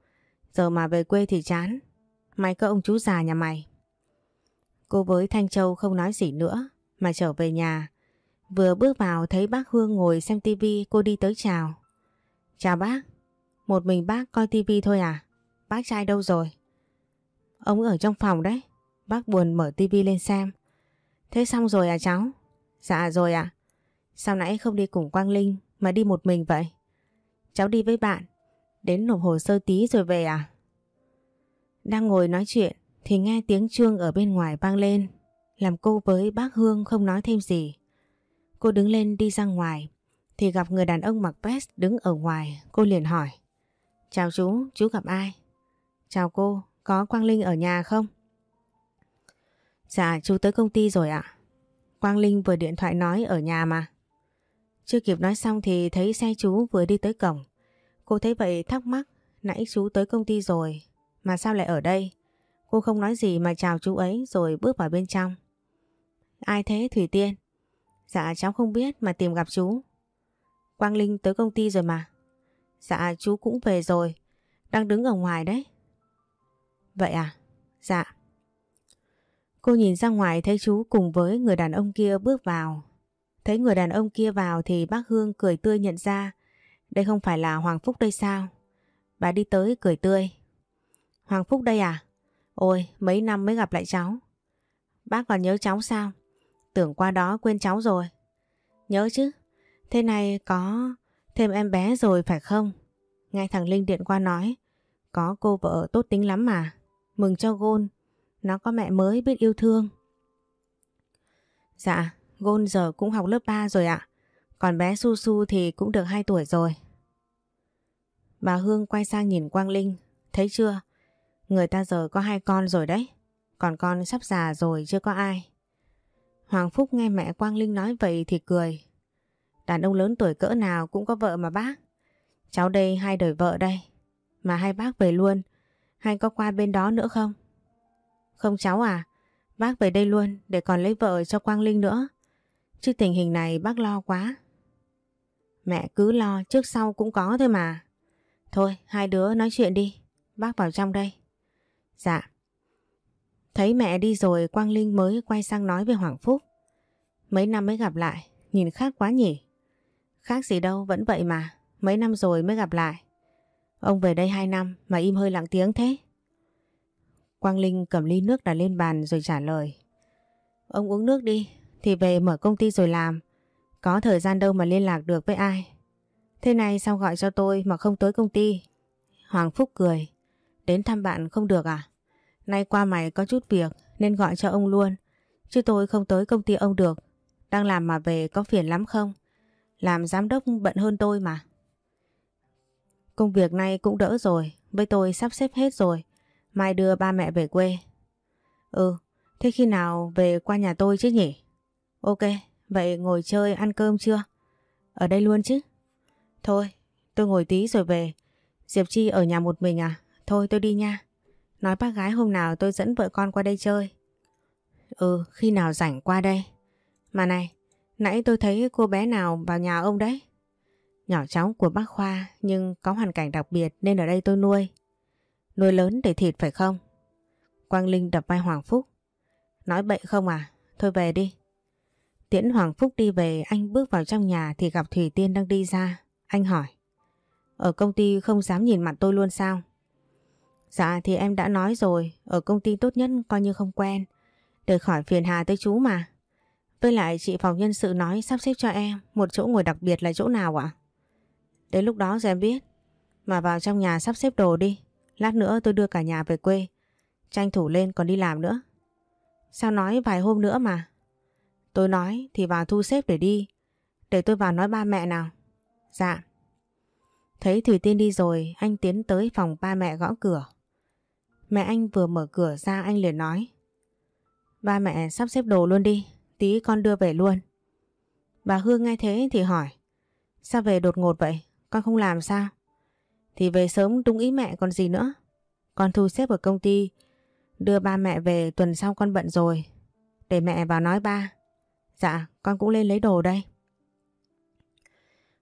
Giờ mà về quê thì chán. May có ông chú già nhà mày. Cô với Thanh Châu không nói gì nữa, mà trở về nhà. Vừa bước vào thấy bác Hương ngồi xem tivi cô đi tới chào. Chào bác. Một mình bác coi tivi thôi à? Bác trai đâu rồi? Ông ở trong phòng đấy. Bác buồn mở tivi lên xem. Thế xong rồi à cháu? Dạ rồi ạ. À. Sao nãy không đi cùng Quang Linh mà đi một mình vậy? Cháu đi với bạn. Đến nộp hồ sơ tí rồi về à? Đang ngồi nói chuyện thì nghe tiếng chuông ở bên ngoài vang lên. Làm cô với bác Hương không nói thêm gì. Cô đứng lên đi ra ngoài thì gặp người đàn ông mặc vest đứng ở ngoài. Cô liền hỏi. Chào chú, chú gặp ai? Chào cô, có Quang Linh ở nhà không? Dạ, chú tới công ty rồi ạ. Quang Linh vừa điện thoại nói ở nhà mà. Chưa kịp nói xong thì thấy xe chú vừa đi tới cổng. Cô thấy vậy thắc mắc, nãy chú tới công ty rồi, mà sao lại ở đây? Cô không nói gì mà chào chú ấy rồi bước vào bên trong. Ai thế Thủy Tiên? Dạ cháu không biết mà tìm gặp chú. Quang Linh tới công ty rồi mà. Dạ chú cũng về rồi, đang đứng ở ngoài đấy. Vậy à? Dạ. Cô nhìn ra ngoài thấy chú cùng với người đàn ông kia bước vào. Thấy người đàn ông kia vào thì bác Hương cười tươi nhận ra đây không phải là Hoàng Phúc đây sao? Bà đi tới cười tươi. Hoàng Phúc đây à? Ôi, mấy năm mới gặp lại cháu. Bác còn nhớ cháu sao? Tưởng qua đó quên cháu rồi. Nhớ chứ. Thế này có thêm em bé rồi phải không? Nghe thằng Linh điện qua nói. Có cô vợ tốt tính lắm mà. Mừng cho Gôn. Nó có mẹ mới biết yêu thương. Dạ, Gôn giờ cũng học lớp 3 rồi ạ. Còn bé Su Su thì cũng được 2 tuổi rồi. Bà Hương quay sang nhìn Quang Linh. Thấy chưa? Người ta giờ có hai con rồi đấy. Còn con sắp già rồi chưa có ai. Hoàng Phúc nghe mẹ Quang Linh nói vậy thì cười. Đàn ông lớn tuổi cỡ nào cũng có vợ mà bác. Cháu đây hai đời vợ đây. Mà hai bác về luôn. Hay có qua bên đó nữa không? Không cháu à? Bác về đây luôn để còn lấy vợ cho Quang Linh nữa. Chứ tình hình này bác lo quá. Mẹ cứ lo, trước sau cũng có thôi mà. Thôi, hai đứa nói chuyện đi. Bác vào trong đây. Dạ. Thấy mẹ đi rồi Quang Linh mới quay sang nói với Hoàng Phúc. Mấy năm mới gặp lại, nhìn khác quá nhỉ? Khác gì đâu, vẫn vậy mà. Mấy năm rồi mới gặp lại. Ông về đây hai năm mà im hơi lặng tiếng thế. Quang Linh cầm ly nước đặt lên bàn rồi trả lời. Ông uống nước đi, thì về mở công ty rồi làm. Có thời gian đâu mà liên lạc được với ai. Thế này sao gọi cho tôi mà không tới công ty? Hoàng Phúc cười. Đến thăm bạn không được à? Nay qua mày có chút việc nên gọi cho ông luôn. Chứ tôi không tới công ty ông được. Đang làm mà về có phiền lắm không? Làm giám đốc bận hơn tôi mà. Công việc này cũng đỡ rồi. Với tôi sắp xếp hết rồi. Mai đưa ba mẹ về quê. Ừ, thế khi nào về qua nhà tôi chứ nhỉ? Ok, vậy ngồi chơi ăn cơm chưa? Ở đây luôn chứ? Thôi, tôi ngồi tí rồi về. Diệp Chi ở nhà một mình à? Thôi tôi đi nha. Nói bác gái hôm nào tôi dẫn vợ con qua đây chơi. Ừ, khi nào rảnh qua đây. Mà này, nãy tôi thấy cô bé nào vào nhà ông đấy. Nhỏ cháu của bác Khoa nhưng có hoàn cảnh đặc biệt nên ở đây tôi nuôi. Nuôi lớn để thịt phải không? Quang Linh đập vai Hoàng Phúc. Nói bậy không à? Thôi về đi. Tiễn Hoàng Phúc đi về anh bước vào trong nhà thì gặp Thủy Tiên đang đi ra. Anh hỏi. Ở công ty không dám nhìn mặt tôi luôn sao? Dạ thì em đã nói rồi, ở công ty tốt nhất coi như không quen. Để khỏi phiền hà tới chú mà. Với lại chị phòng nhân sự nói sắp xếp cho em một chỗ ngồi đặc biệt là chỗ nào ạ? Đến lúc đó rồi em biết. Mà vào trong nhà sắp xếp đồ đi. Lát nữa tôi đưa cả nhà về quê. Tranh thủ lên còn đi làm nữa. Sao nói vài hôm nữa mà? Tôi nói thì vào thu xếp để đi. Để tôi vào nói ba mẹ nào. Dạ. Thấy Thủy Tiên đi rồi, anh tiến tới phòng ba mẹ gõ cửa. Mẹ anh vừa mở cửa ra anh liền nói. Ba mẹ sắp xếp đồ luôn đi, tí con đưa về luôn. Bà Hương nghe thế thì hỏi. Sao về đột ngột vậy? Con không làm sao? Thì về sớm đúng ý mẹ còn gì nữa. Con thu xếp ở công ty, đưa ba mẹ về tuần sau con bận rồi. Để mẹ vào nói ba. Dạ, con cũng lên lấy đồ đây.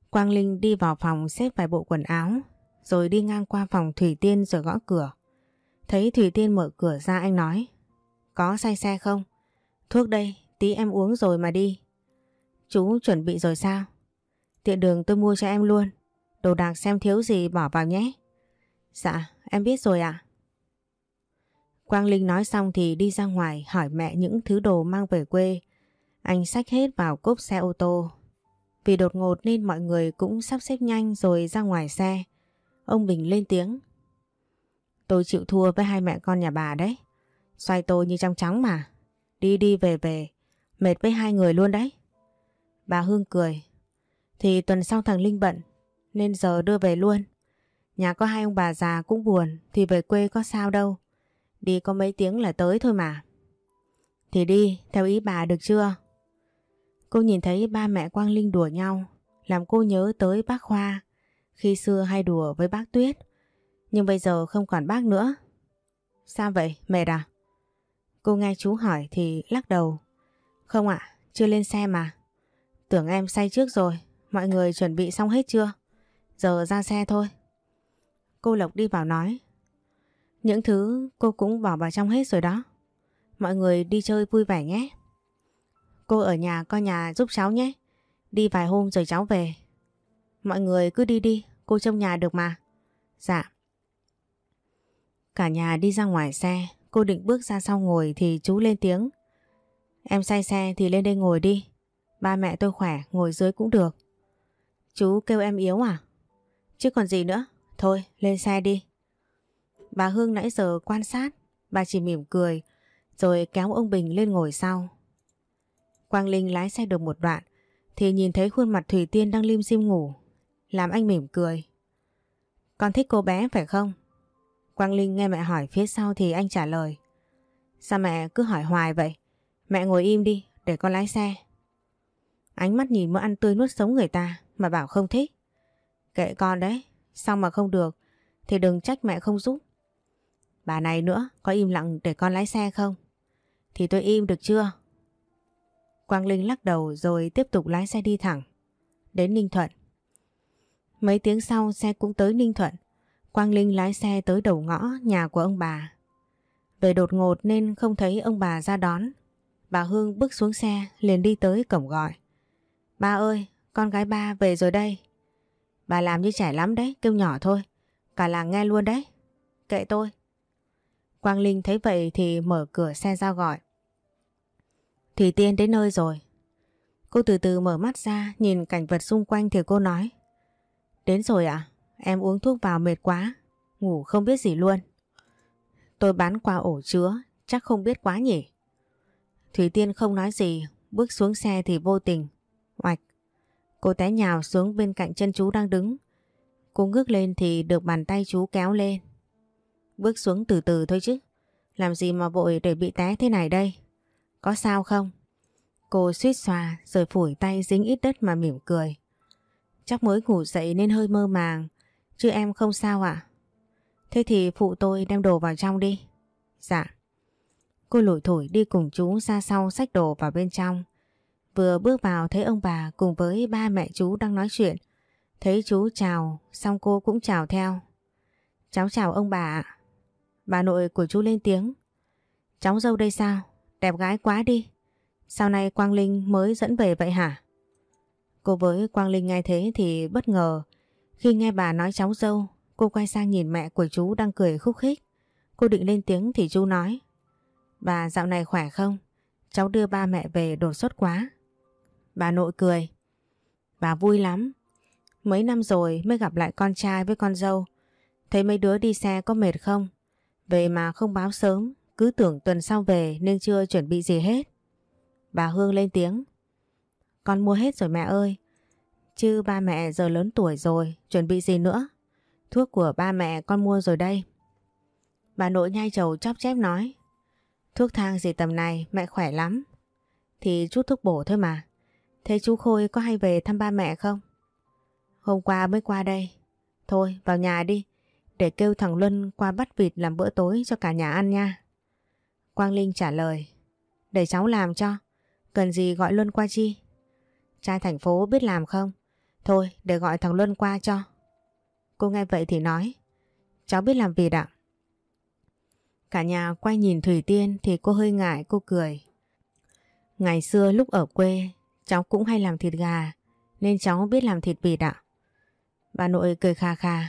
Quang Linh đi vào phòng xếp vài bộ quần áo, rồi đi ngang qua phòng Thủy Tiên rồi gõ cửa. Thấy Thủy Tiên mở cửa ra anh nói, có say xe không? Thuốc đây, tí em uống rồi mà đi. Chú chuẩn bị rồi sao? Tiện đường tôi mua cho em luôn. Đồ đạc xem thiếu gì bỏ vào nhé. Dạ, em biết rồi ạ. Quang Linh nói xong thì đi ra ngoài hỏi mẹ những thứ đồ mang về quê. Anh xách hết vào cốp xe ô tô. Vì đột ngột nên mọi người cũng sắp xếp nhanh rồi ra ngoài xe. Ông Bình lên tiếng. Tôi chịu thua với hai mẹ con nhà bà đấy. Xoay tôi như trong trắng mà. Đi đi về về. Mệt với hai người luôn đấy. Bà Hương cười. Thì tuần sau thằng Linh bận. Nên giờ đưa về luôn. Nhà có hai ông bà già cũng buồn. Thì về quê có sao đâu. Đi có mấy tiếng là tới thôi mà. Thì đi, theo ý bà được chưa? Cô nhìn thấy ba mẹ Quang Linh đùa nhau. Làm cô nhớ tới bác Khoa. Khi xưa hay đùa với bác Tuyết. Nhưng bây giờ không còn bác nữa. Sao vậy? Mệt à? Cô nghe chú hỏi thì lắc đầu. Không ạ, chưa lên xe mà. Tưởng em say trước rồi. Mọi người chuẩn bị xong hết chưa? Giờ ra xe thôi. Cô Lộc đi vào nói. Những thứ cô cũng bỏ vào trong hết rồi đó. Mọi người đi chơi vui vẻ nhé. Cô ở nhà coi nhà giúp cháu nhé. Đi vài hôm rồi cháu về. Mọi người cứ đi đi, cô trông nhà được mà. Dạ. Cả nhà đi ra ngoài xe, cô định bước ra sau ngồi thì chú lên tiếng. Em say xe thì lên đây ngồi đi. Ba mẹ tôi khỏe, ngồi dưới cũng được. Chú kêu em yếu à? Chứ còn gì nữa. Thôi, lên xe đi. Bà Hương nãy giờ quan sát, bà chỉ mỉm cười, rồi kéo ông Bình lên ngồi sau. Quang Linh lái xe được một đoạn, thì nhìn thấy khuôn mặt Thủy Tiên đang lim dim ngủ, làm anh mỉm cười. Con thích cô bé phải không? Quang Linh nghe mẹ hỏi phía sau thì anh trả lời. Sao mẹ cứ hỏi hoài vậy? Mẹ ngồi im đi, để con lái xe. Ánh mắt nhìn mỡ ăn tươi nuốt sống người ta mà bảo không thích. Kệ con đấy, xong mà không được thì đừng trách mẹ không giúp. Bà này nữa, có im lặng để con lái xe không? Thì tôi im được chưa? Quang Linh lắc đầu rồi tiếp tục lái xe đi thẳng. Đến Ninh Thuận. Mấy tiếng sau xe cũng tới Ninh Thuận. Quang Linh lái xe tới đầu ngõ nhà của ông bà. Về đột ngột nên không thấy ông bà ra đón. Bà Hương bước xuống xe liền đi tới cổng gọi. Ba ơi, con gái ba về rồi đây. Bà làm như trẻ lắm đấy, kêu nhỏ thôi. Cả làng nghe luôn đấy. Kệ tôi. Quang Linh thấy vậy thì mở cửa xe ra gọi. Thì Tiên đến nơi rồi. Cô từ từ mở mắt ra nhìn cảnh vật xung quanh thì cô nói. Đến rồi ạ, à? Em uống thuốc vào mệt quá, ngủ không biết gì luôn. Tôi bán qua ổ chứa, chắc không biết quá nhỉ. Thủy Tiên không nói gì, bước xuống xe thì vô tình. Oạch, cô té nhào xuống bên cạnh chân chú đang đứng. Cô ngước lên thì được bàn tay chú kéo lên. Bước xuống từ từ thôi chứ. Làm gì mà vội để bị té thế này đây? Có sao không? Cô suýt xòa rồi phủi tay dính ít đất mà mỉm cười. Chắc mới ngủ dậy nên hơi mơ màng. Chứ em không sao ạ? Thế thì phụ tôi đem đồ vào trong đi. Dạ. Cô lủi thổi đi cùng chú ra sau xách đồ vào bên trong. Vừa bước vào thấy ông bà cùng với ba mẹ chú đang nói chuyện. Thấy chú chào, xong cô cũng chào theo. Cháu chào ông bà ạ. Bà nội của chú lên tiếng. Cháu dâu đây sao? Đẹp gái quá đi. Sau này Quang Linh mới dẫn về vậy hả? Cô với Quang Linh nghe thế thì bất ngờ. Khi nghe bà nói cháu dâu, cô quay sang nhìn mẹ của chú đang cười khúc khích. Cô định lên tiếng thì chú nói. Bà dạo này khỏe không? Cháu đưa ba mẹ về đột xuất quá. Bà nội cười. Bà vui lắm. Mấy năm rồi mới gặp lại con trai với con dâu. Thấy mấy đứa đi xe có mệt không? Về mà không báo sớm, cứ tưởng tuần sau về nên chưa chuẩn bị gì hết. Bà Hương lên tiếng. Con mua hết rồi mẹ ơi. Chứ ba mẹ giờ lớn tuổi rồi, chuẩn bị gì nữa? Thuốc của ba mẹ con mua rồi đây. Bà nội nhai trầu chóp chép nói. Thuốc thang gì tầm này mẹ khỏe lắm. Thì chút thuốc bổ thôi mà. Thế chú Khôi có hay về thăm ba mẹ không? Hôm qua mới qua đây. Thôi vào nhà đi. Để kêu thằng Luân qua bắt vịt làm bữa tối cho cả nhà ăn nha. Quang Linh trả lời. Để cháu làm cho. Cần gì gọi Luân qua chi? Trai thành phố biết làm không? Thôi để gọi thằng Luân qua cho. Cô nghe vậy thì nói. Cháu biết làm vịt ạ. Cả nhà quay nhìn Thủy Tiên thì cô hơi ngại cô cười. Ngày xưa lúc ở quê cháu cũng hay làm thịt gà nên cháu biết làm thịt vịt ạ. Bà nội cười kha kha.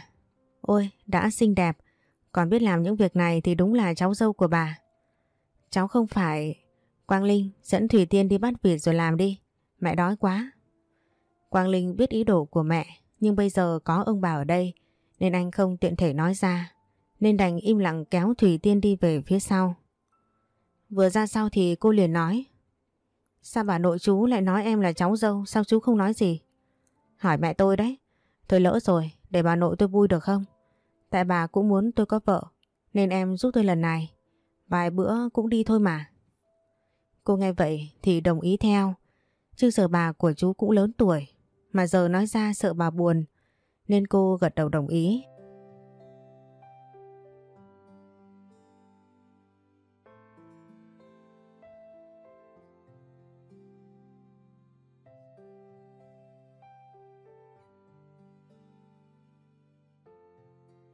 Ôi, đã xinh đẹp, còn biết làm những việc này thì đúng là cháu dâu của bà. Cháu không phải... Quang Linh dẫn Thủy Tiên đi bắt vịt rồi làm đi. Mẹ đói quá. Quang Linh biết ý đồ của mẹ, nhưng bây giờ có ông bà ở đây, nên anh không tiện thể nói ra. Nên đành im lặng kéo Thủy Tiên đi về phía sau. Vừa ra sau thì cô liền nói. Sao bà nội chú lại nói em là cháu dâu, sao chú không nói gì? Hỏi mẹ tôi đấy. Tôi lỡ rồi, để bà nội tôi vui được không? Tại bà cũng muốn tôi có vợ, nên em giúp tôi lần này. Vài bữa cũng đi thôi mà. Cô nghe vậy thì đồng ý theo. Chứ giờ bà của chú cũng lớn tuổi, mà giờ nói ra sợ bà buồn, nên cô gật đầu đồng ý.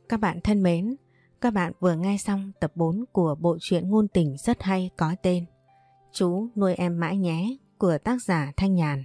Các bạn thân mến, các bạn vừa nghe xong tập 4 của bộ truyện ngôn tình rất hay có tên Chú nuôi em mãi nhé của tác giả Thanh Nhàn.